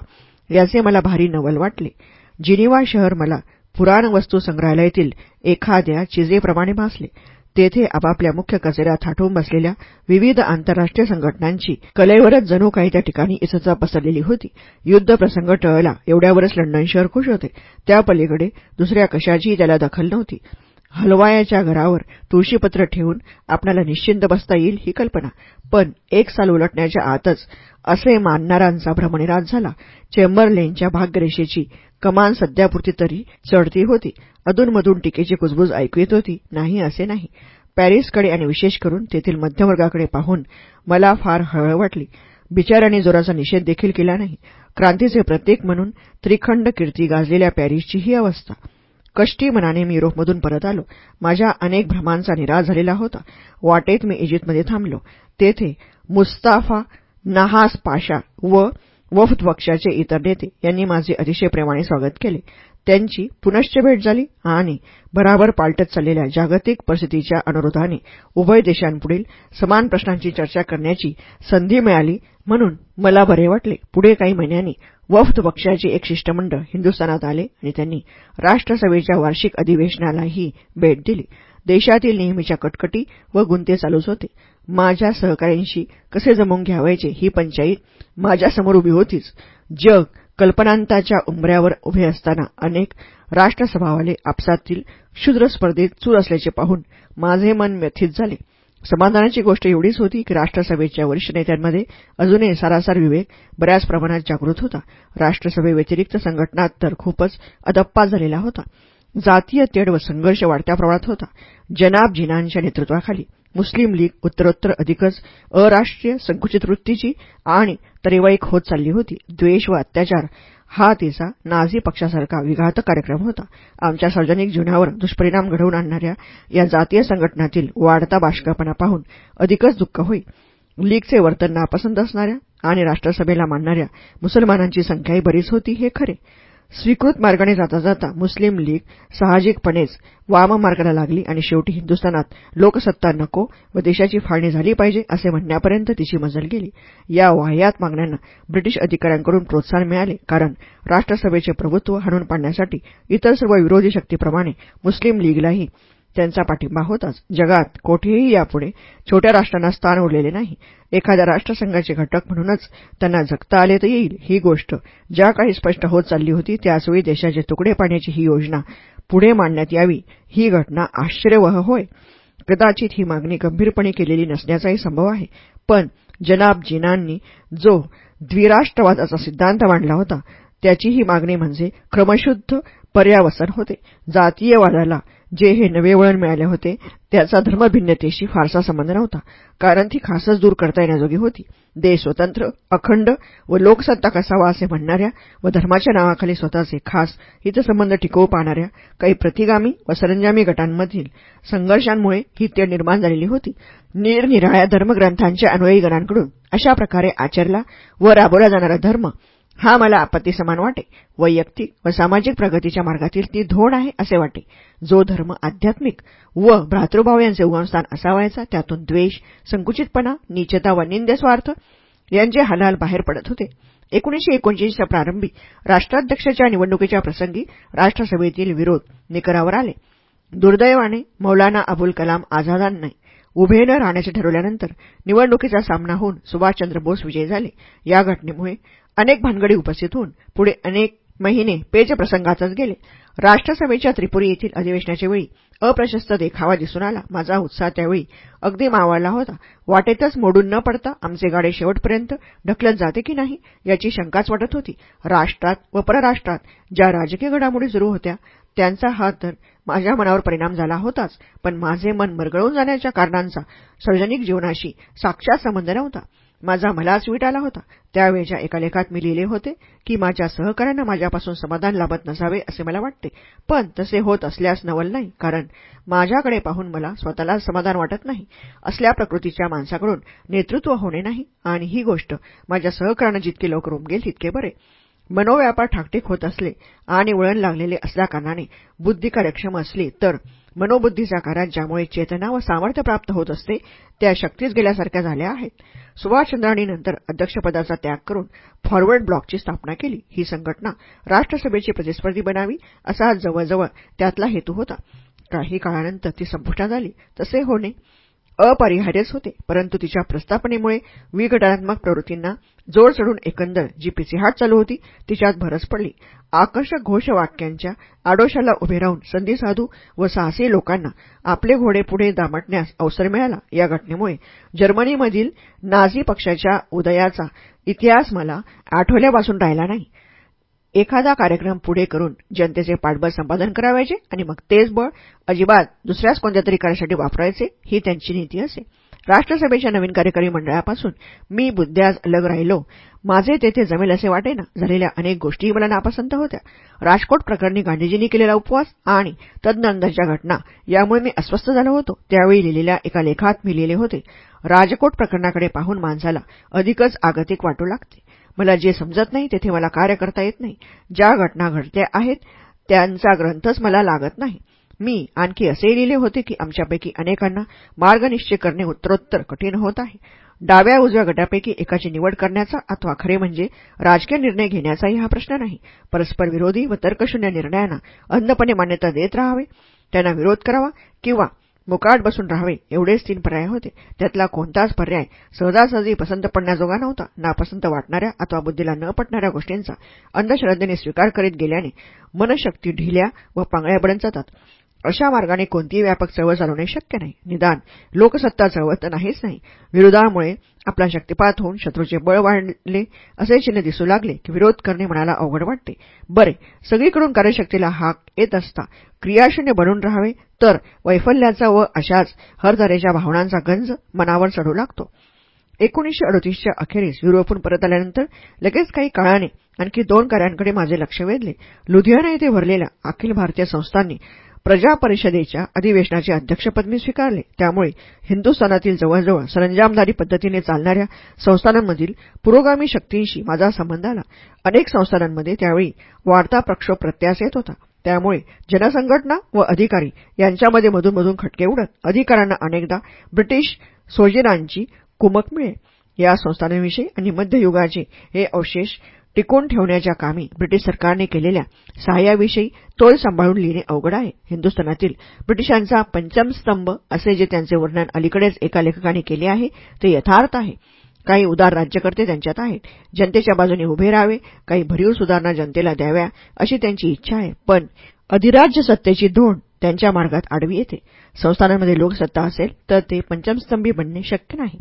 याचे मला भारी नवल वाटले. जिनिवा शहर मला पुराणवस्तू संग्रहालयातील एखाद्या चिजेप्रमाणे भासले. तेथे आपापल्या मुख्य कचेऱ्यात थाटून बसलेल्या विविध आंतरराष्ट्रीय संघटनांची कलेवरच जणू काही त्या ठिकाणी इसचा पसरलेली होती. युद्धप्रसंग टळला. एवढ्यावरच लंडन शहर खुश होते. त्या पलीकडे दुसऱ्या कशाचीही त्याला दखल नव्हती. हलवायाच्या घरावर तुळशीपत्र ठेवून आपल्याला निश्चिंत बसता येईल ही कल्पना. पण एक साल उलटण्याच्या आतच असे मानणारांचा भ्रमनिराज झाला. चेंबरलेनच्या भाग्यरेषेची कमान सध्यापुरती तरी चढती होती. अधूनमधून टीकेची कुजबूज ऐकू येत होती. नाही असे नाही. पॅरिसकडे आणि विशेष करून तेथील मध्यमवर्गाकडे पाहून मला फार हळ वाटली. बिचाऱ्यांनी जोराचा निषेध देखील केला नाही. क्रांतीचे प्रत्येक म्हणून त्रिखंड कीर्ती गाजलेल्या पॅरिसची ही अवस्था. कष्टी मनाने मी युरोपमधून परत आलो. माझ्या अनेक भ्रमांचा निराश झालेला होता. वाटेत मी इजिप्तमध्ये थांबलो. तेथे मुस्ताफा नहास पाशा व वफद पक्षाचे इतर नेते यांनी माझे अतिशय प्रेमाने स्वागत केले. त्यांची पुनश्च भेट झाली आणि भराभर पालटत चाललेल्या जागतिक परिस्थितीच्या अनुरोधाने उभय देशांपुढील समान प्रश्नांची चर्चा करण्याची संधी मिळाली म्हणून मला बरे वाटले. पुढे काही महिन्यांनी वफद पक्षाचे एक शिष्टमंडळ हिंदुस्थानात आले आणि त्यांनी राष्ट्रसभेच्या वार्षिक अधिवेशनालाही भेट दिली. देशातील नेहमीच्या कटकटी व गुंते चालूच होते. माझ्या सहकाऱ्यांशी कसे जमवून घ्यावायचे ही पंचाईत माझ्यासमोर उभी होतीच. जग कल्पनांताच्या उंबऱ्यावर उभे असताना अनेक राष्ट्रसभावाले आपसातील क्षुद्र स्पर्धेत चूर असल्याचे पाहून माझे मन व्यथित झाले. समाधानाची गोष्ट एवढीच होती की राष्ट्रसभेच्या वरिष्ठ नेत्यांमध्ये अजूनही सारासार विवेक बऱ्याच प्रमाणात जागृत होता. राष्ट्रसभेव्यतिरिक्त संघटनात तर खूपच अदप्पा झालेला होता. जातीय तेढ व संघर्ष वाढत्या प्रमाणात होता. जनाब जिनांच्या नेतृत्वाखाली मुस्लिम लीग उत्तरोत्तर अधिकच अराष्ट्रीय संकुचित वृत्तीची आणि तरेवाईक होत चालली होती. द्वेष व अत्याचार हा तिचा नाझी पक्षासारखा विघातक कार्यक्रम होता. आमच्या सार्वजनिक जीवनावर दुष्परिणाम घडवून आणणाऱ्या या जातीय संघटनातील वाढता बाष्कपणा पाहून अधिकच दुःख होई. लीगचे वर्तन नापसंत असणाऱ्या आणि राष्ट्रसभेला मानणाऱ्या मुसलमानांची संख्याही बरीच होती हे खरे. स्वीकृत मार्गाने जाता जाता मुस्लिम लीग साहजिकपणेच वाम मार्गाला लागली आणि शेवटी हिंदुस्थानात लोकसत्ता नको व देशाची फाळणी झाली पाहिजे असे म्हणण्यापर्यंत तिची मजल गेली. या वाह्यात मागण्यांना ब्रिटिश अधिकाऱ्यांकडून प्रोत्साहन मिळाले कारण राष्ट्रसभेचे प्रभुत्व हाणून पाडण्यासाठी इतर सर्व विरोधी शक्तीप्रमाणे मुस्लिम लीगलाही त्यांचा पाठिंबा होताच. जगात कोठेही यापुढे छोट्या राष्ट्रांना स्थान उरलेले नाही. एखाद्या राष्ट्रसंघाचे घटक म्हणूनच त्यांना जगता आले तर येईल. ही गोष्ट ज्या काही स्पष्ट होत चालली होती त्याचवेळी देशाचे तुकडे पाडण्याची ही योजना पुढे मांडण्यात यावी. ही घटना आश्चर्यवह होय. कदाचित ही मागणी गंभीरपणे केलेली नसण्याचाही संभव आहे. पण जनाब जिनांनी जो द्विराष्ट्रवादाचा सिद्धांत मांडला होता त्याची ही मागणी म्हणजे क्रमशुद्ध पर्यावसन होते. जातीयवादाला जे हे नवे वळण मिळाले होते त्याचा धर्मभिन्नतेशी फारसा संबंध नव्हता. कारण ती खासच दूर करता येण्याजोगी होती. देश स्वतंत्र अखंड व लोकसत्ता कसावा असे म्हणणाऱ्या व धर्माच्या नावाखाली स्वतःचे खास हितसंबंध टिकवू पाहणाऱ्या काही प्रतिगामी व सरंजामी गटांमधील संघर्षांमुळे ही तेढ निर्माण झालेली होती. निरनिराळ्या धर्मग्रंथांच्या अनुयायीगणांकडून अशा प्रकारे आचरला व राबवला जाणारा धर्म हा मला आपत्ती समान वाटे. वैयक्तिक व सामाजिक प्रगतीच्या मार्गातील ती धोड आहे असे वाटे. जो धर्म आध्यात्मिक व भ्रातृभाव यांचे उगमस्थान असावायचा त्यातून द्वेष संकुचितपणा नीचता व निंद्यस्वार्थ यांचे हालहाल बाहेर पडत होते. एकोणीशे एकोणचाळीसच्या प्रारंभी राष्ट्राध्यक्षाच्या निवडणुकीच्या प्रसंगी राष्ट्रसभेतील विरोध निकरावर आले. दुर्दैवाने मौलाना अबुल कलाम आझादांनी उभे न राहण्याचे ठरवल्यानंतर निवडणुकीचा सामना होऊन सुभाषचंद्र बोस विजयी झाले. या घटनेमुळे अनेक भानगडी उपस्थित होऊन पुढे अनेक महिने पेजप्रसंगातच गेले. राष्ट्रसभेच्या त्रिपुरी येथील अधिवेशनाच्या वेळी अप्रशस्त देखावा दिसून आला. माझा उत्साह त्यावेळी अगदी मावळला होता. वाटेतच मोडून न पडता आमचे गाडे शेवटपर्यंत ढकलत जाते की नाही याची शंकाच वाटत होती. राष्ट्रात व परराष्ट्रात ज्या राजकीय घडामोडी सुरू होत्या त्यांचा हा तर माझ्या मनावर परिणाम झाला होताच. पण माझे मन मरगळून जाण्याच्या कारणांचा सार्वजनिक जीवनाशी साक्षात संबंध नव्हता. माझा मलाच वीट आला होता. त्यावेळच्या एका लेखात मी लिहिले होते की माझ्या सहकाऱ्यांना माझ्यापासून समाधान लाभत नसावे असे मला वाटते. पण तसे होत असल्यास नवल नाही कारण माझ्याकडे पाहून मला स्वतःला समाधान वाटत नाही. असल्या प्रकृतीच्या माणसाकडून नेतृत्व होणे नाही. आणि ही गोष्ट माझ्या सहकाऱ्यांना जितके लवकर उमगेल तितके बरे. मनोव्यापार ठाकटीक होत असले आणि वळण लागलेले असल्याकारणाने बुद्धी कार्यक्षम असली तर मनोबुद्धीच्या कारण ज्यामुळे चेतना व सामर्थ्य प्राप्त होत असते त्या शक्तीच गेल्यासारख्या झाल्या आहेत. सुभाषचंद्रांनी नंतर अध्यक्षपदाचा त्याग करून फॉरवर्ड ब्लॉकची स्थापना केली. ही संघटना राष्ट्रसभेची प्रतिस्पर्धी बनावी असा जवळजवळ त्यातला हेतू होता. काही काळानंतर ती संपुष्टात आली. तसे होणे अपरिहार्यच होते. परंतु तिच्या प्रस्थापनेमुळे विघटनात्मक प्रवृत्तींना जोर चढून एकंदर जी पिसीहाट चालू होती तिच्यात भरच पडली. आकर्षक घोषवाक्यांच्या आडोशाला उभे राहून संधी साधू व साहसी लोकांना आपले घोडे पुढे दामटण्यास अवसर मिळाला. या घटनेमुळे जर्मनीमधील नाझी पक्षाच्या उदयाचा इतिहास मला आठवल्यापासून राहिला नाही. एखादा कार्यक्रम पुढे करून जनतेचे पाठबळ संपादन करावायचे आणि मग तेच बळ अजिबात दुसऱ्याच कोणत्या तरी कार्यासाठी वापरायचे ही त्यांची नीती असे. राष्ट्रसभेच्या नवीन कार्यकारी मंडळापासून मी बुद्ध्यास अलग राहिलो. माझे तेथे जमेल असे वाटेना. झालेल्या अनेक गोष्टी मला नापसंत होत्या. राजकोट प्रकरणी गांधीजींनी केलेला उपवास आणि तदनंतरच्या घटना यामुळे मी अस्वस्थ झालो होतो. त्यावेळी लिहिलेल्या एका लेखात मी लिहिले होते राजकोट प्रकरणाकडे पाहून माणसाला अधिकच आगतिक वाटू लागते. मला जे समजत नाही तेथे मला कार्य करता येत नाही. ज्या घटना घडत्या आहेत त्यांचा ग्रंथच मला लागत नाही. मी आणखी असे लिहिले होते की आमच्यापैकी अनेकांना मार्ग निश्चय करणे उत्तरोत्तर कठीण होत आहे. डाव्या उजव्या गटापैकी एकाची निवड करण्याचा अथवा खरे म्हणजे राजकीय निर्णय घेण्याचाही हा प्रश्न नाही. परस्पर विरोधी व तर्कशून्य निर्णयांना अंधपणे मान्यता देत राहावे. त्यांना विरोध करावा किंवा मुकाट बसून राहावे एवढेच तीन पर्याय होते. त्यातला कोणताच पर्याय सहजासहजी पसंत पडण्याजोगा नव्हता. नापसंत वाटणाऱ्या अथवा बुद्धीला न पटणाऱ्या गोष्टींचा अंधश्रद्धेने स्वीकार करीत गेल्याने मनशक्ती ढिल्या व पांगळ्या बनत जातात. अशा मार्गाने कोणतीही व्यापक चळवळ चालवणे शक्य नाही. निदान लोकसत्ता चळवळ तर नाहीच नाही. विरोधामुळे आपला शक्तिपात होऊन शत्रूचे बळ वाढले असे चिन्ह दिसू लागले की विरोध करणे मनाला अवघड वाटते. बरे सगळीकडून कार्यशक्तीला हाक येत असता क्रियाशून्य बनून राहावे तर वैफल्याचा व अशाच हरधरेच्या भावनांचा गंज मनावर चढू लागतो. एकोणीसशे अडतीसच्या अखेरीस युरोपहून परत आल्यानंतर लगेच काही काळाने आणखी दोन कार्यांकडे माझे लक्ष वेधले. लुधियाना येथे भरलेल्या अखिल भारतीय संस्थांनी प्रजा परिषदेच्या अधिवेशनाचे अध्यक्षपद मी स्वीकारले. त्यामुळे हिंदुस्थानातील जवळजवळ सरंजामदारी पद्धतीने चालणाऱ्या संस्थानांमधील पुरोगामी शक्तींशी माझा संबंध आला. अनेक संस्थानांमध्ये त्यावेळी वार्ता प्रक्षोभ प्रत्यास येत होता. त्यामुळे जनसंघटना व अधिकारी यांच्यामध्ये मधूनमधून खटके उडत अधिकाऱ्यांना अनेकदा ब्रिटिश सोजिरांची कुमक मिळे या संस्थानांविषयी आणि मध्ययुगाचे हे अवशेष टिकून ठेवण्याच्या कामी ब्रिटिश सरकारने केलेल्या सहाय्याविषयी तोल सांभाळून लिहिणे अवघड आहे. हिंदुस्थानातील ब्रिटिशांचा पंचम स्तंभ असे जे त्यांचे वर्णन अलीकडेच एका लेखकाने केले आहे ते यथार्थ आहे. काही उदार राज्यकर्ते त्यांच्यात आहेत. जनतेच्या बाजूने उभे राहावे काही भरीव सुधारणा जनतेला द्याव्या अशी त्यांची इच्छा आहे. पण अधिराज्य सत्तेची धोंड त्यांच्या मार्गात आडवी येते. संस्थानांमध्ये लोकसत्ता असेल तर ते पंचमस्तंभी बनणे शक्य नाही.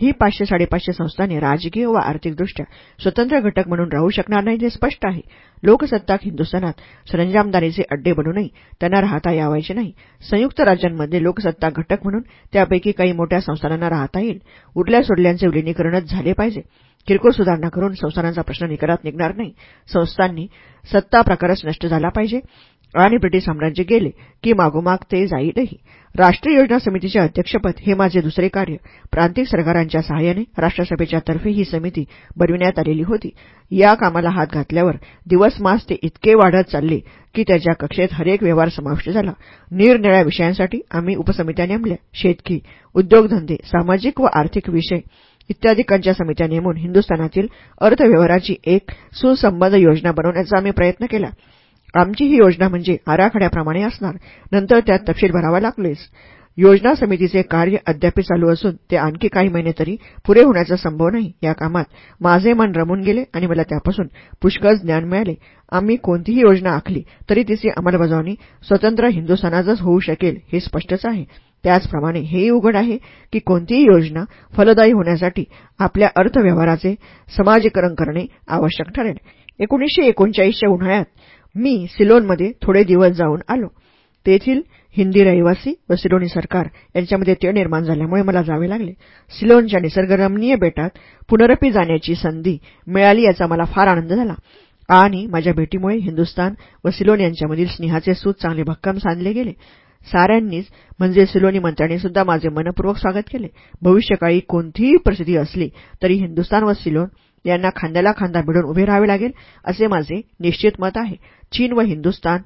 ही पाचशे साडेपाचशे संस्थाने राजकीय व आर्थिकदृष्ट्या स्वतंत्र घटक म्हणून राहू शकणार नाही हे स्पष्ट आहे. लोकसत्ताक हिंदुस्थानात सरंजामदारीचे अड्डे बनूनही त्यांना राहता यावायचे नाही. संयुक्त राज्यांमध्ये लोकसत्ताक घटक म्हणून त्यापैकी काही मोठ्या संस्थानांना राहता येईल. उरल्या सोडल्यांचे विलिनीकरणच झाले पाहिजे. किरकोळ सुधारणा करून संस्थानांचा प्रश्न निकरात निघणार नाही. संस्थांनी सत्ता प्रकारच नष्ट झाला पाहिजे. आणि ब्रिटिश साम्राज्य गेले की मागोमाग ते जाईलही. राष्ट्रीय योजना समितीचे अध्यक्षपद हे माझे दुसरे कार्य. प्रांतिक सरकारांच्या सहाय्याने राष्ट्रसभेच्या तर्फे ही समिती बनविण्यात आलेली होती. या कामाला हात घातल्यावर दिवसमास ते इतके वाढत चालले की त्याच्या कक्षेत हरेक व्यवहार समाविष्ट झाला. निरनिळ्या विषयांसाठी आम्ही उपसमित्या नेमल्या. शेतकी उद्योगधंदे सामाजिक व आर्थिक विषय इत्यादिकांच्या समित्या नेमून हिंदुस्थानातील अर्थव्यवहाराची एक सुसंबंध योजना बनवण्याचा आम्ही प्रयत्न केला. आमची ही योजना म्हणजे आराखड्याप्रमाणे असणार. नंतर त्यात तपशील भरावा लागलेच. योजना समितीचे कार्य अद्याप चालू असून ते आणखी काही महिने तरी पुरे होण्याचा संभव नाही. या कामात माझे मन रमून गेले आणि मला त्यापासून पुष्कळ ज्ञान मिळाले. आम्ही कोणतीही योजना आखली तरी तिची अंमलबजावणी स्वतंत्र हिंदुस्थानातच होऊ शकेल हे स्पष्टच आहे. त्याचप्रमाणे हेही उघड आहे की कोणतीही योजना फलदायी होण्यासाठी आपल्या अर्थव्यवहाराचे समाजीकरण करणे आवश्यक ठरेल. एकोणीसशे एकोणचाळीसच्या उन्हाळ्यात मी सिलोनमध्ये थोडे दिवस जाऊन आलो. तेथील हिंदी रहिवासी व सिलोनी सरकार यांच्यामध्ये तेळ निर्माण झाल्यामुळे मला जावे लागले. सिलोनच्या निसर्गरमणीय बेटात पुनरपी जाण्याची संधी मिळाली याचा मला फार आनंद झाला. आणि माझ्या भेटीमुळे हिंदुस्तान व सिलोन यांच्यामधील स्नेहाचे सूत चांगले भक्कम सांधले गेले. साऱ्यांनीच म्हणजे सिलोनी मंत्र्यांनी सुद्धा माझे मनपूर्वक स्वागत केले. भविष्यकाळी कोणतीही परिस्थिती असली तरी हिंदुस्तान व सिलोन यांना खांद्याला खांदा मिळून उभे राहावे लागेल असे माझे निश्चित मत आहे. चीन व हिंदुस्तान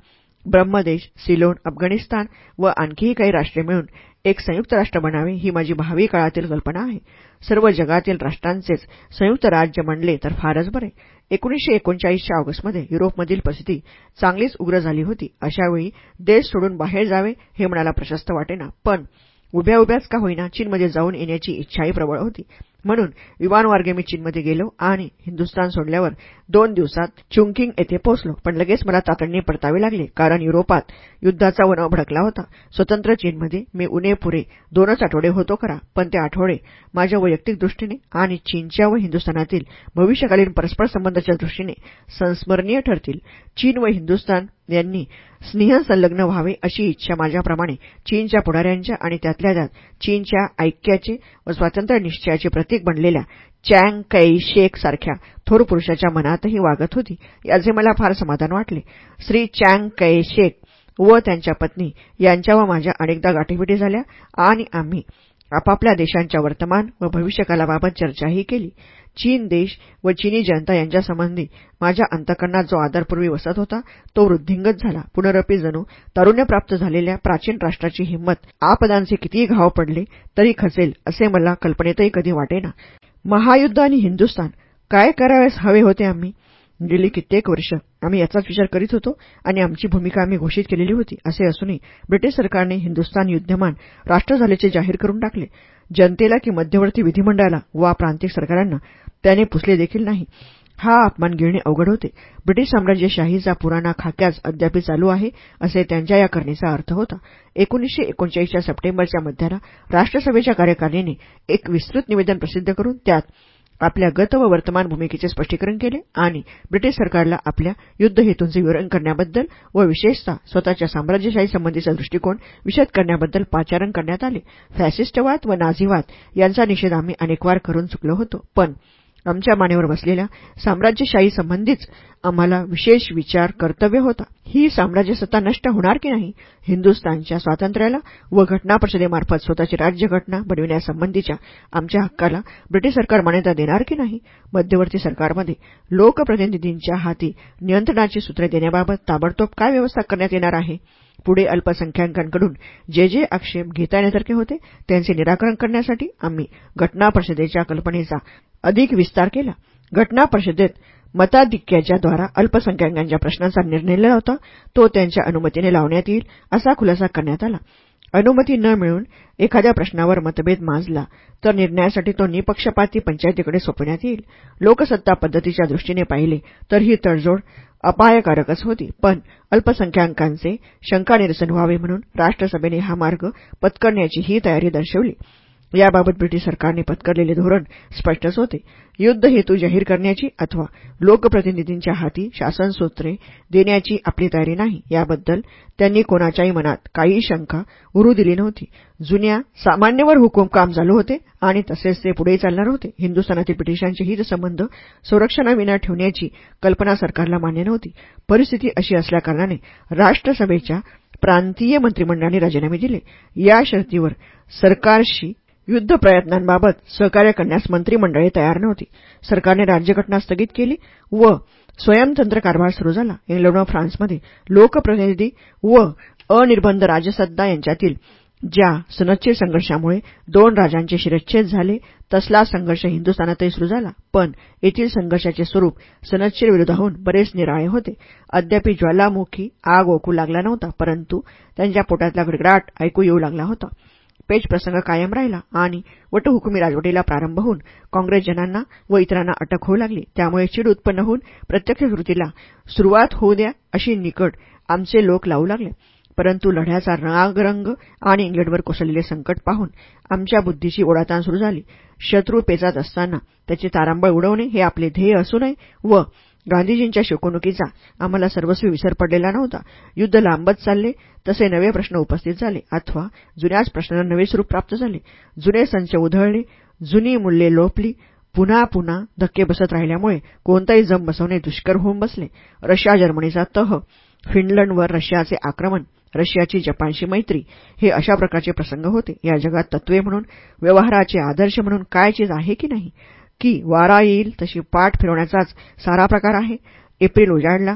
ब्रह्मदेश सिलोन अफगाणिस्तान व आणखीही काही राष्ट्रे मिळून एक संयुक्त राष्ट्र बनावे ही माझी भावी काळातील कल्पना आहे. सर्व जगातील राष्ट्रांचेच संयुक्त राज्य म्हणले तर फारच बरे. एकोणीसशे एकोणचाळीसच्या ऑगस्टमध्ये युरोपमधील परिस्थिती चांगलीच उग्र झाली होती. अशावेळी देश सोडून बाहेर जावे हे मनाला प्रशस्त वाटेना. पण उभ्या उभ्याच का होईना चीनमध्ये जाऊन येण्याची इच्छाही प्रबळ होती. म्हणून विमानमार्गे मी चीनमध्ये गेलो आणि हिंदुस्थान सोडल्यावर दोन दिवसात चुंकिंग येथे पोहोचलो. पण लगेच मला तातडीने परतावे लागले कारण युरोपात युद्धाचा वनव भडकला होता. स्वतंत्र चीनमध्ये मी उणे पुरे दोनच आठवडे होतो खरा पण ते आठवडे माझ्या वैयक्तिक दृष्टीने आणि चीनच्या व हिंदुस्थानातील भविष्यकालीन परस्पर संबंधाच्या दृष्टीने संस्मरणीय ठरतील. चीन व हिंदुस्थान यांनी स्नेहसंलग्न व्हावे अशी इच्छा माझ्याप्रमाणे चीनच्या पुढाऱ्यांच्या आणि त्यातल्या त्यात चीनच्या ऐक्याचे व स्वातंत्र्य निश्चयाचे प्रतीक बनलेल्या चँग कै शेख सारख्या थोर पुरुषाच्या मनातही वागत होती याचे मला फार समाधान वाटले. श्री चँग कै शेख व त्यांच्या पत्नी यांच्या व माझ्या अनेकदा गाठीभेटी झाल्या आणि आम्ही आपापल्या देशांच्या वर्तमान व भविष्यकालाबाबत चर्चाही केली. चीन देश व चिनी जनता यांच्यासंबंधी माझ्या अंतकरणात जो आदरपूर्वी वसत होता तो वृद्धिंगत झाला. पुनरपी जणू तारुण्यप्राप्त झालेल्या प्राचीन राष्ट्राची हिंमत आपदांचे कितीही घाव पडले तरी खचेल असे मला कल्पनेतही कधी वाटेना. महायुद्ध आणि हिंदुस्थान काय करावयास हवे होते आम्ही? गेली कित्येक वर्ष. आम्ही याचाच विचार करीत होतो आणि आमची भूमिका आम्ही घोषित केलेली होती असे असूनही ब्रिटिश सरकारने हिंदुस्थान युद्धमान राष्ट्र झाल्याचे जाहीर करून टाकले. जनतेला की मध्यवर्ती विधिमंडळाला वा प्रांतिक सरकारांना त्याने पुसले देखील नाही. हा अपमान गिळणे अवघड होते. ब्रिटिश साम्राज्यशाहीचा पुराणा खाक्याच अद्यापी चालू आहे असे त्यांच्या या करणीचा अर्थ होता. एकोणीसशे एकोणचाळीसच्या सप्टेंबरच्या मध्याला राष्ट्रसभेच्या कार्यकारिणीने एक विस्तृत निवेदन प्रसिद्ध करून त्यात आपल्या गत व वर्तमान भूमिकेचे स्पष्टीकरण केले आणि ब्रिटिश सरकारला आपल्या युद्धहेतूंचे विवरण करण्याबद्दल व विशेषतः स्वतःच्या साम्राज्यशाही संबंधीचा दृष्टिकोन विशद करण्याबद्दल पाचारण करण्यात आले. फॅसिस्टवाद व नाझीवाद यांचा निषेध आम्ही अनेकवार करून चुकलो होतो. पण आमच्या मानेवर बसलेल्या साम्राज्यशाही संबंधीच आम्हाला विशेष विचार कर्तव्य होता. ही साम्राज्यसत्ता नष्ट होणार की नाही हिंदुस्थानच्या स्वातंत्र्याला व घटना परिषदेमार्फत स्वतःची राज्यघटना बनविण्यासंबंधीच्या आमच्या हक्काला ब्रिटिश सरकार मान्यता देणार की नाही? मध्यवर्ती सरकारमध्ये लोकप्रतिनिधींच्या हाती नियंत्रणाची सूत्रे देण्याबाबत ताबडतोब काय व्यवस्था करण्यात येणार आहे? पुढे अल्पसंख्याकांकडून जे जे आक्षेप घेता येण्यासारखे होते त्यांचे निराकरण करण्यासाठी आम्ही घटना परिषदेच्या कल्पनेचा अधिक विस्तार केला. घटना परिषदेत मताधिक्याच्याद्वारा अल्पसंख्याकांच्या प्रश्नांचा निर्णय होता. तो त्यांच्या अनुमतीने लावण्यात येईल असा खुलासा करण्यात आला. अनुमती न मिळून एखाद्या प्रश्नावर मतभेद माजला तर निर्णयासाठी तो निपक्षपाती पंचायतीकडे सोपवण्यात येईल. लोकसत्ता पद्धतीच्या दृष्टीने पाहिले तर ही तडजोड अपायकारकच होती. पण अल्पसंख्याकांचे शंकानिरसन व्हावे म्हणून राष्ट्रसभेने हा मार्ग पत्करण्याची ही तयारी दर्शवली. याबाबत ब्रिटिश सरकारने पत्करलेले धोरण स्पष्टच होते युद्ध हेतू जाहीर करण्याची अथवा लोकप्रतिनिधींच्या हाती शासनसूत्रे देण्याची आपली तयारी नाही. याबद्दल त्यांनी कोणाच्याही मनात काही शंका उरू दिली नव्हती. जुन्या सामान्यवर हुकूम काम चालू होते आणि तसेच ते पुढे चालणार होते. हिंदुस्थानातील ब्रिटिशांचे हितसंबंध संरक्षणाविना ठेवण्याची कल्पना सरकारला मान्य नव्हती. परिस्थिती अशी असल्याकारणाने राष्ट्रसभेच्या प्रांतीय मंत्रिमंडळाने राजीनामे दिले. या शर्तीवर सरकारशी युद्ध प्रयत्नांबाबत सहकार्य करण्यास मंत्रिमंडळे तयार नव्हती. सरकारने राज्यघटना स्थगित केली व स्वयंतंत्र कारभार सुरू झाला. इंग्लंड व फ्रान्समध्ये लोकप्रतिनिधी व अनिर्बंध राजसत्ता यांच्यातील ज्या सुनच्छित संघर्षामुळे दोन राजांचे शिरच्छेद झाले तसला संघर्ष हिंदुस्थानातही सुरू झाला. पण येथील संघर्षाचे स्वरूप सनच्छेद विरोधाहून बरेच निराळे होते. अद्यापी ज्वालामुखी आग ओकू लागला नव्हता परंतु त्यांच्या पोटातला गडगडाट ऐकू येऊ लागला होता. पेच प्रसंग कायम राहिला आणि वटहुकुमी राजवटीला प्रारंभ होऊन काँग्रेसजनांना व इतरांना अटक होऊ लागली. त्यामुळे चीड उत्पन्न होऊन प्रत्यक्ष कृतीला सुरुवात होऊ द्या अशी निकट आमचे लोक लावू लागले. परंतु लढ्याचा रागरंग आणि इंग्लंडवर कोसळलेले संकट पाहून आमच्या बुद्धीची ओढाताण सुरू झाली. शत्रू पेचात असताना त्याचे तारांबळ उडवणे हे आपले ध्येय असू नये व गांधीजींच्या शिकवणुकीचा आम्हाला सर्वस्वी विसर पडलेला नव्हता. युद्ध लांबत चालले तसे नवे प्रश्न उपस्थित झाले अथवा जुन्याच प्रश्नांना नवे स्वरूप प्राप्त झाले. जुने संच उधळले जुनी मूल्ये लोपली पुन्हा पुन्हा धक्के बसत राहिल्यामुळे कोणताही जम बसवणे दुष्कर होऊन बसले. रशिया जर्मनीचा तह फिनलंडवर रशियाचे आक्रमण रशियाची जपानशी मैत्री हे अशा प्रकारचे प्रसंग होते. या जगात तत्वे म्हणून व्यवहाराचे आदर्श म्हणून काय चीज आहे की नाही? की वारा येईल तशी पाठ फिरवण्याचाच सारा प्रकार आहे. एप्रिल उजाडला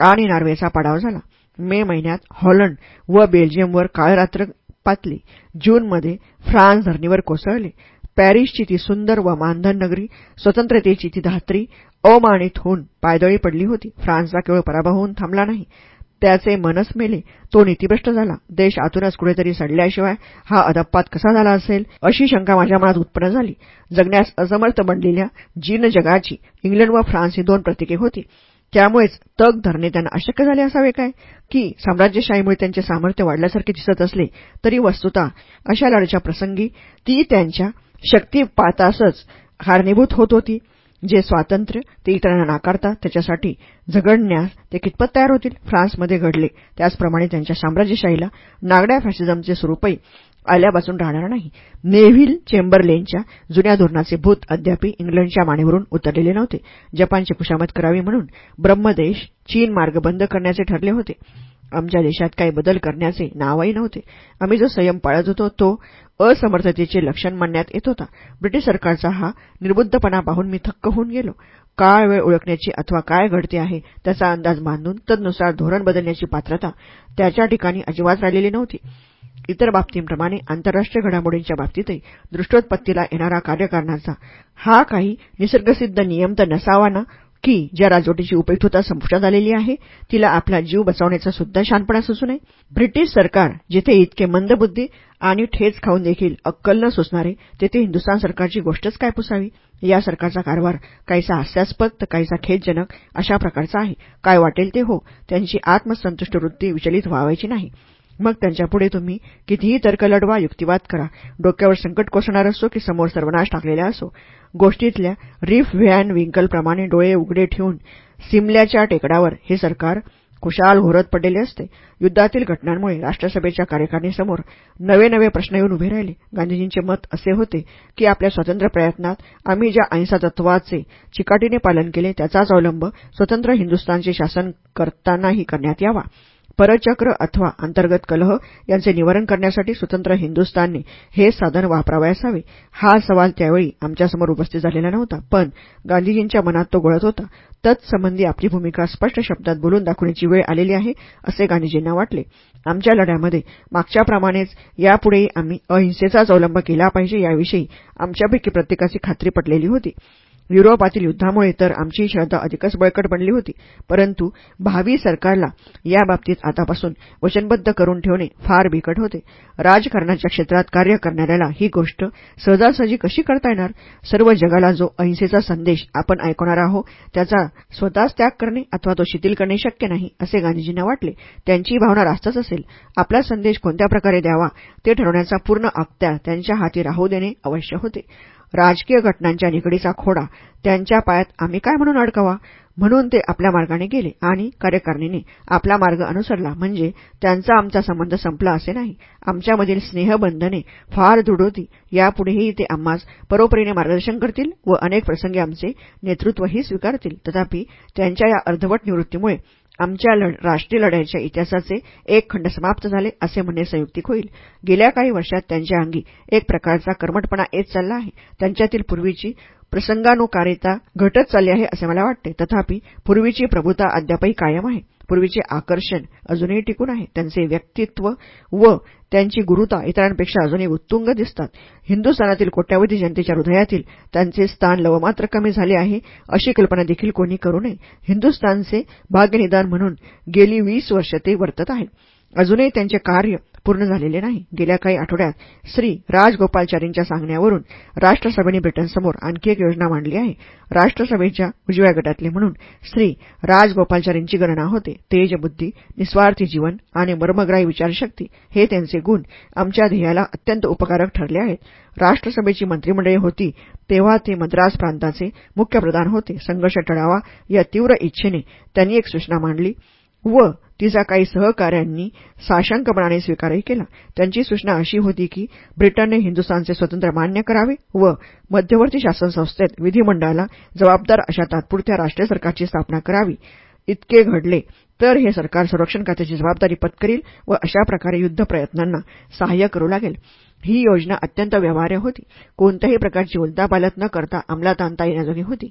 आणि नॉर्वेचा पाडाव झाला. मे महिन्यात हॉलंड व बेल्जियमवर काळरात्र पातली. जूनमध्ये फ्रान्स धरणीवर कोसळले. पॅरिसची ती सुंदर व मानधन नगरी स्वतंत्रतेची ती धात्री अमानित होऊन पायदळी पडली होती. फ्रान्सचा केवळ पराभव होऊन थांबला नाही. त्याचे मनच मेले. तो नीतीभ्रष्ट झाला. देश आतूनच कुठेतरी सडल्याशिवाय हा अदप्पात कसा झाला असेल अशी शंका माझ्या मनात उत्पन्न झाली. जगण्यास असमर्थ बनलेल्या जीन जगाची इंग्लंड व फ्रान्स ही दोन प्रतीके होती. त्यामुळेच तग धरणे त्यांना अशक्य झाले असावे काय? की साम्राज्यशाहीमुळे त्यांचे सामर्थ्य वाढल्यासारखे दिसत असले तरी वस्तुता अशा लढ्याच्या प्रसंगी ती त्यांच्या शक्तीपातासच कारणीभूत होत होती. जे स्वातंत्र्य ते इतरांना नाकारतात त्याच्यासाठी झगडण्यास ते कितपत तयार होतील? फ्रान्समध्ये घडले. त्याचप्रमाणे त्यांच्या साम्राज्यशाहीला नागड्या फॅसिझमचे स्वरूपही आल्यापासून राहणार नाही. नेव्हिल चेंबरलेनच्या जुन्या धोरणाचे भूत अद्यापही इंग्लंडच्या मानेवरून उतरलेले नव्हते. जपानची खुशामत करावी म्हणून ब्रह्मदेश चीन मार्ग बंद करण्याचे ठरले होते. आमच्या देशात काही बदल करण्याचे नावही नव्हते. आम्ही जो संयम पाळत होतो तो असमर्थतेचे लक्षण मानण्यात येत होता. ब्रिटिश सरकारचा हा निर्बुद्धपणा पाहून मी थक्क होऊन गेलो. काळ वेळ ओळखण्याची अथवा काय घडते आहे त्याचा अंदाज बांधून तदनुसार धोरण बदलण्याची पात्रता त्याच्या ठिकाणी अजिबात राहिलेली नव्हती. इतर बाबतींप्रमाणे आंतरराष्ट्रीय घडामोडींच्या बाबतीतही दृष्टोत्पत्तीला येणारा कार्यकारणाचा हा काही निसर्गसिद्ध नियम तर नसावा ना की ज्या राजवटीची उपयुक्तता संपुष्टात आलेली आहे तिला आपला जीव बचावण्याचा सुद्धा शानपणा सुचू नये. ब्रिटिश सरकार जिथे इतके मंदबुद्धी आणि ठेच खाऊन देखील अक्कल न सुचणारे तेथे हिंदुस्थान सरकारची गोष्टच काय पुसावी? या सरकारचा कारभार काहीसा हास्यास्पद तर काहीसा खेदजनक अशा प्रकारचा आहे. काय वाटेल ते हो. त्यांची आत्मसंतुष्ट वृत्ती विचलित व्हावायची नाही. मग त्यांच्यापुढे तुम्ही कितीही तर्क लढवा युक्तिवाद करा. डोक्यावर संकट कोसणार असो की समोर सर्वनाश टाकलेला असो. गोष्टीतल्या रिफ व्हॅन विंकलप्रमाणे डोळे उघडे ठेवून सिमल्याच्या टेकडावर हे सरकार खुशाल घोरत पडलेले असते. युद्धातील घटनांमुळे राष्ट्रसभेच्या कार्यकारिणीसमोर नवे नवे प्रश्न येऊन उभे राहिले. गांधीजींचे मत असे होते की आपल्या स्वातंत्र्य प्रयत्नात आम्ही ज्या अहिंसा तत्वाचे चिकाटीने पालन केले त्याचाच अवलंब स्वतंत्र हिंदुस्थानचे शासन करतानाही करण्यात यावा. परचक्र अथवा अंतर्गत कलह यांचे निवारण करण्यासाठी स्वतंत्र हिंदुस्थानने हे साधन वापरावयास असावे. हा सवाल त्यावेळी आमच्यासमोर उपस्थित झालेला नव्हता. पण गांधीजींच्या मनात तो गळत होता. तत्संबंधी आपली भूमिका स्पष्ट शब्दात बोलून दाखवण्याची वेळ आलेली आहे असे गांधीजींना वाटले. आमच्या लढ्यामध्ये मागच्याप्रमाणेच यापुढेही आम्ही अहिंसेचाच अवलंब केला पाहिजे याविषयी आमच्यापैकी प्रत्येकाची खात्री पटलेली होती. युरोपातील युद्धामुळे तर आमची श्रद्धा अधिकच बळकट बनली होती. परंतु भावी सरकारला याबाबतीत आतापासून वचनबद्ध करून ठेवणे फार बिकट होते. राजकारणाच्या क्षेत्रात कार्य करणाऱ्याला ही गोष्ट सहजासहजी कशी करता येणार? सर्व जगाला जो अहिंसेचा संदेश आपण ऐकवणार आहोत त्याचा स्वतःच त्याग करणे अथवा तो शिथिल करणे शक्य नाही असे गांधीजींना वाटले. त्यांची भावना रास्तच असेल. आपला संदेश कोणत्या प्रकारे द्यावा ते ठरवण्याचा पूर्ण अख्त्यार त्यांच्या हाती राहू देणे अवश्य होते. राजकीय घटनांच्या निकडीचा खोडा. त्यांच्या पायात आम्ही काय म्हणून अडकावा? म्हणून ते आपल्या मार्गाने गेले आणि कार्यकारिणीने आपला मार्ग अनुसरला. म्हणजे त्यांचा आमचा संबंध संपला असे नाही. आमच्यामधील स्नेहबंधने फार दृढ होती. यापुढेही ते आम्हास परोपरीने मार्गदर्शन करतील व अनेक प्रसंगी आमचे नेतृत्वही स्वीकारतील. तथापि त्यांच्या या अर्धवट निवृत्तीमुळे आमच्या राष्ट्रीय लढ्याच्या इतिहासाचे एक खंड समाप्त झाले असे म्हणणे संयुक्तिक होईल. गेल्या काही वर्षात त्यांच्या अंगी एक प्रकारचा कर्मटपणा येत चालला आहे. त्यांच्यातील पूर्वीची प्रसंगानुकारिता घटत चालली आहे असे मला वाटते. तथापि पूर्वीची प्रभुता अद्यापही कायम आहे. पूर्वीचे आकर्षण अजूनही टिकून आहे. त्यांचे व्यक्तित्व व त्यांची गुरुता इतरांपेक्षा अजूनही उत्तुंग दिसतात. हिंदुस्थानातील कोट्यावधी जनतेच्या हृदयातील त्यांचे स्थान लवमात्र कमी झाले आहे अशी कल्पना देखील कोणी करू नये. हिंदुस्थानचे भाग्यनिदान म्हणून गेली वीस वर्ष ते वर्तत आहे. अजूनही त्यांचे कार्य पूर्ण झालेले नाही. गेल्या काही आठवड्यात श्री राजगोपालचारींच्या सांगण्यावरून राष्ट्रसभेने ब्रिटनसमोर आणखी एक योजना मांडली आहे. राष्ट्रसभेच्या उजव्या गटातले म्हणून श्री राजगोपालचारींची गणना होते. तेजबुद्धी निस्वार्थी जीवन आणि मर्मग्राही विचारशक्ती हे त्यांचे गुण आमच्या ध्येयाला अत्यंत उपकारक ठरले आहेत. राष्ट्रसभेची मंत्रिमंडळी होती तेव्हा ते मद्रास प्रांताचे मुख्य प्रधान होते. संघर्ष टळावा या तीव्र इच्छेने त्यांनी एक सूचना मांडली. व तिचा काही सहकाऱ्यांनी साशंकपणाने स्वीकारही केला. त्यांची सूचना अशी होती की ब्रिटनने हिंदुस्थानचे स्वतंत्र मान्य करावे व मध्यवर्ती शासन संस्थेत विधिमंडळाला जबाबदार अशा तात्पुरत्या राष्ट्रीय सरकारची स्थापना करावी. इतके घडले तर हे सरकार संरक्षण खात्याची जबाबदारी पत्करील व अशा प्रकारे युद्ध प्रयत्नांना सहाय्य करू लागेल. ही योजना अत्यंत व्यवहार्य होती. कोणत्याही प्रकारची उलदापालत न करता अंमलात आणता येण्याजोगी होती.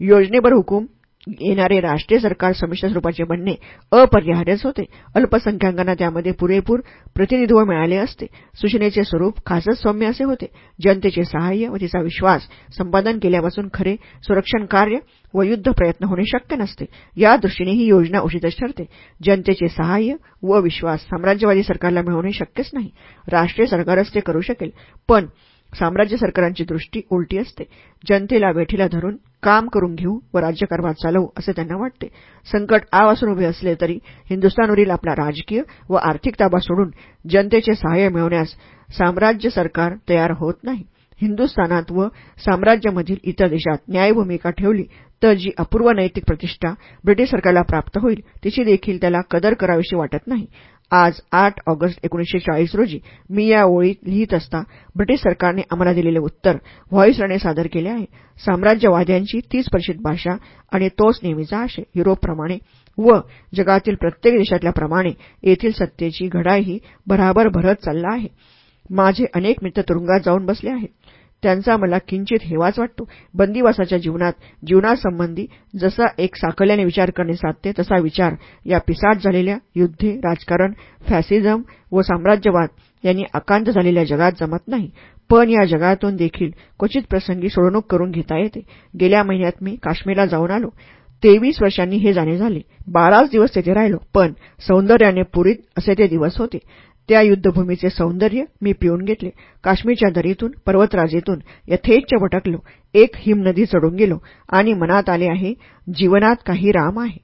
योजनेवर हुकूम येणारे राष्ट्रीय सरकार संमिश्र स्वरूपाचे बनणे अपरिहार्यच होते. अल्पसंख्याकांना त्यामध्ये पुरेपूर प्रतिनिधित्व मिळाले असते. सूचनेचे स्वरूप खासच सौम्य असे होते. जनतेचे सहाय्य व तिचा विश्वास संपादन केल्यापासून खरे संरक्षण कार्य व युद्ध प्रयत्न होणे शक्य नसते. या दृष्टीने ही योजना उचितच ठरते. जनतेचे सहाय्य व विश्वास साम्राज्यवादी सरकारला मिळवणे शक्यच नाही. राष्ट्रीय सरकारच ते करू शकेल. पण साम्राज्य सरकारांची दृष्टी उलटी असते. जनतेला वेठीला धरून काम करून घेऊ व राज्यकारभार चालवू असे त्यांना वाटते. संकट आवासून उभे असले तरी हिंदुस्थानवरील आपला राजकीय व आर्थिक ताबा सोडून जनतेचे सहाय्य मिळवण्यास साम्राज्य सरकार तयार होत नाही. हिंदुस्थानात व साम्राज्यामधील इतर देशात न्यायभूमिका ठेवली तर जी अपूर्व नैतिक प्रतिष्ठा ब्रिटिश सरकारला प्राप्त होईल तिची देखील त्याला कदर करावीशी वाटत नाही. आज आठ ऑगस्ट एकोणीसशे चाळीस रोजी मी या ओळीत लिहित असता ब्रिटिश सरकारने आम्हाला दिलेले उत्तर व्हॉईसराने सादर केले आहे. साम्राज्यवाद्यांची तीच परिचित भाषा आणि तोच नेहमीचा आशय युरोपप्रमाणे व जगातील प्रत्येक देशातल्याप्रमाणे येथील सत्तेची घडाईही भराभर भरत चालला आहे. माझे अनेक मित्र तुरुंगात जाऊन बसले आहेत. त्यांचा मला किंचित हेवाच वाटतो. बंदिवासाच्या जीवनात जीवनासंबंधी जसा एक साकल्याने विचार करणे साधते तसा विचार या पिसाट झालेल्या युद्धे राजकारण फॅसिझम व साम्राज्यवाद यांनी आकांत झालेल्या जगात जमत नाही. पण या जगातून देखील क्वचित प्रसंगी सोडवणूक करून घेता येते. गेल्या महिन्यात मी काश्मीरला जाऊन आलो. तेवीस वर्षांनी हे जाणे झाले. बाराच दिवस तेथे राहिलो. पण सौंदर्याने पुरीत असे ते दिवस होते. त्या युद्धभूमीचे सौंदर्य मी पिऊन घेतले. काश्मीरच्या दरीतून पर्वतराजेतून यथेच्छ भटकलो. एक हिमनदी चढून गेलो आणि मनात आले आहे जीवनात काही राम आहे.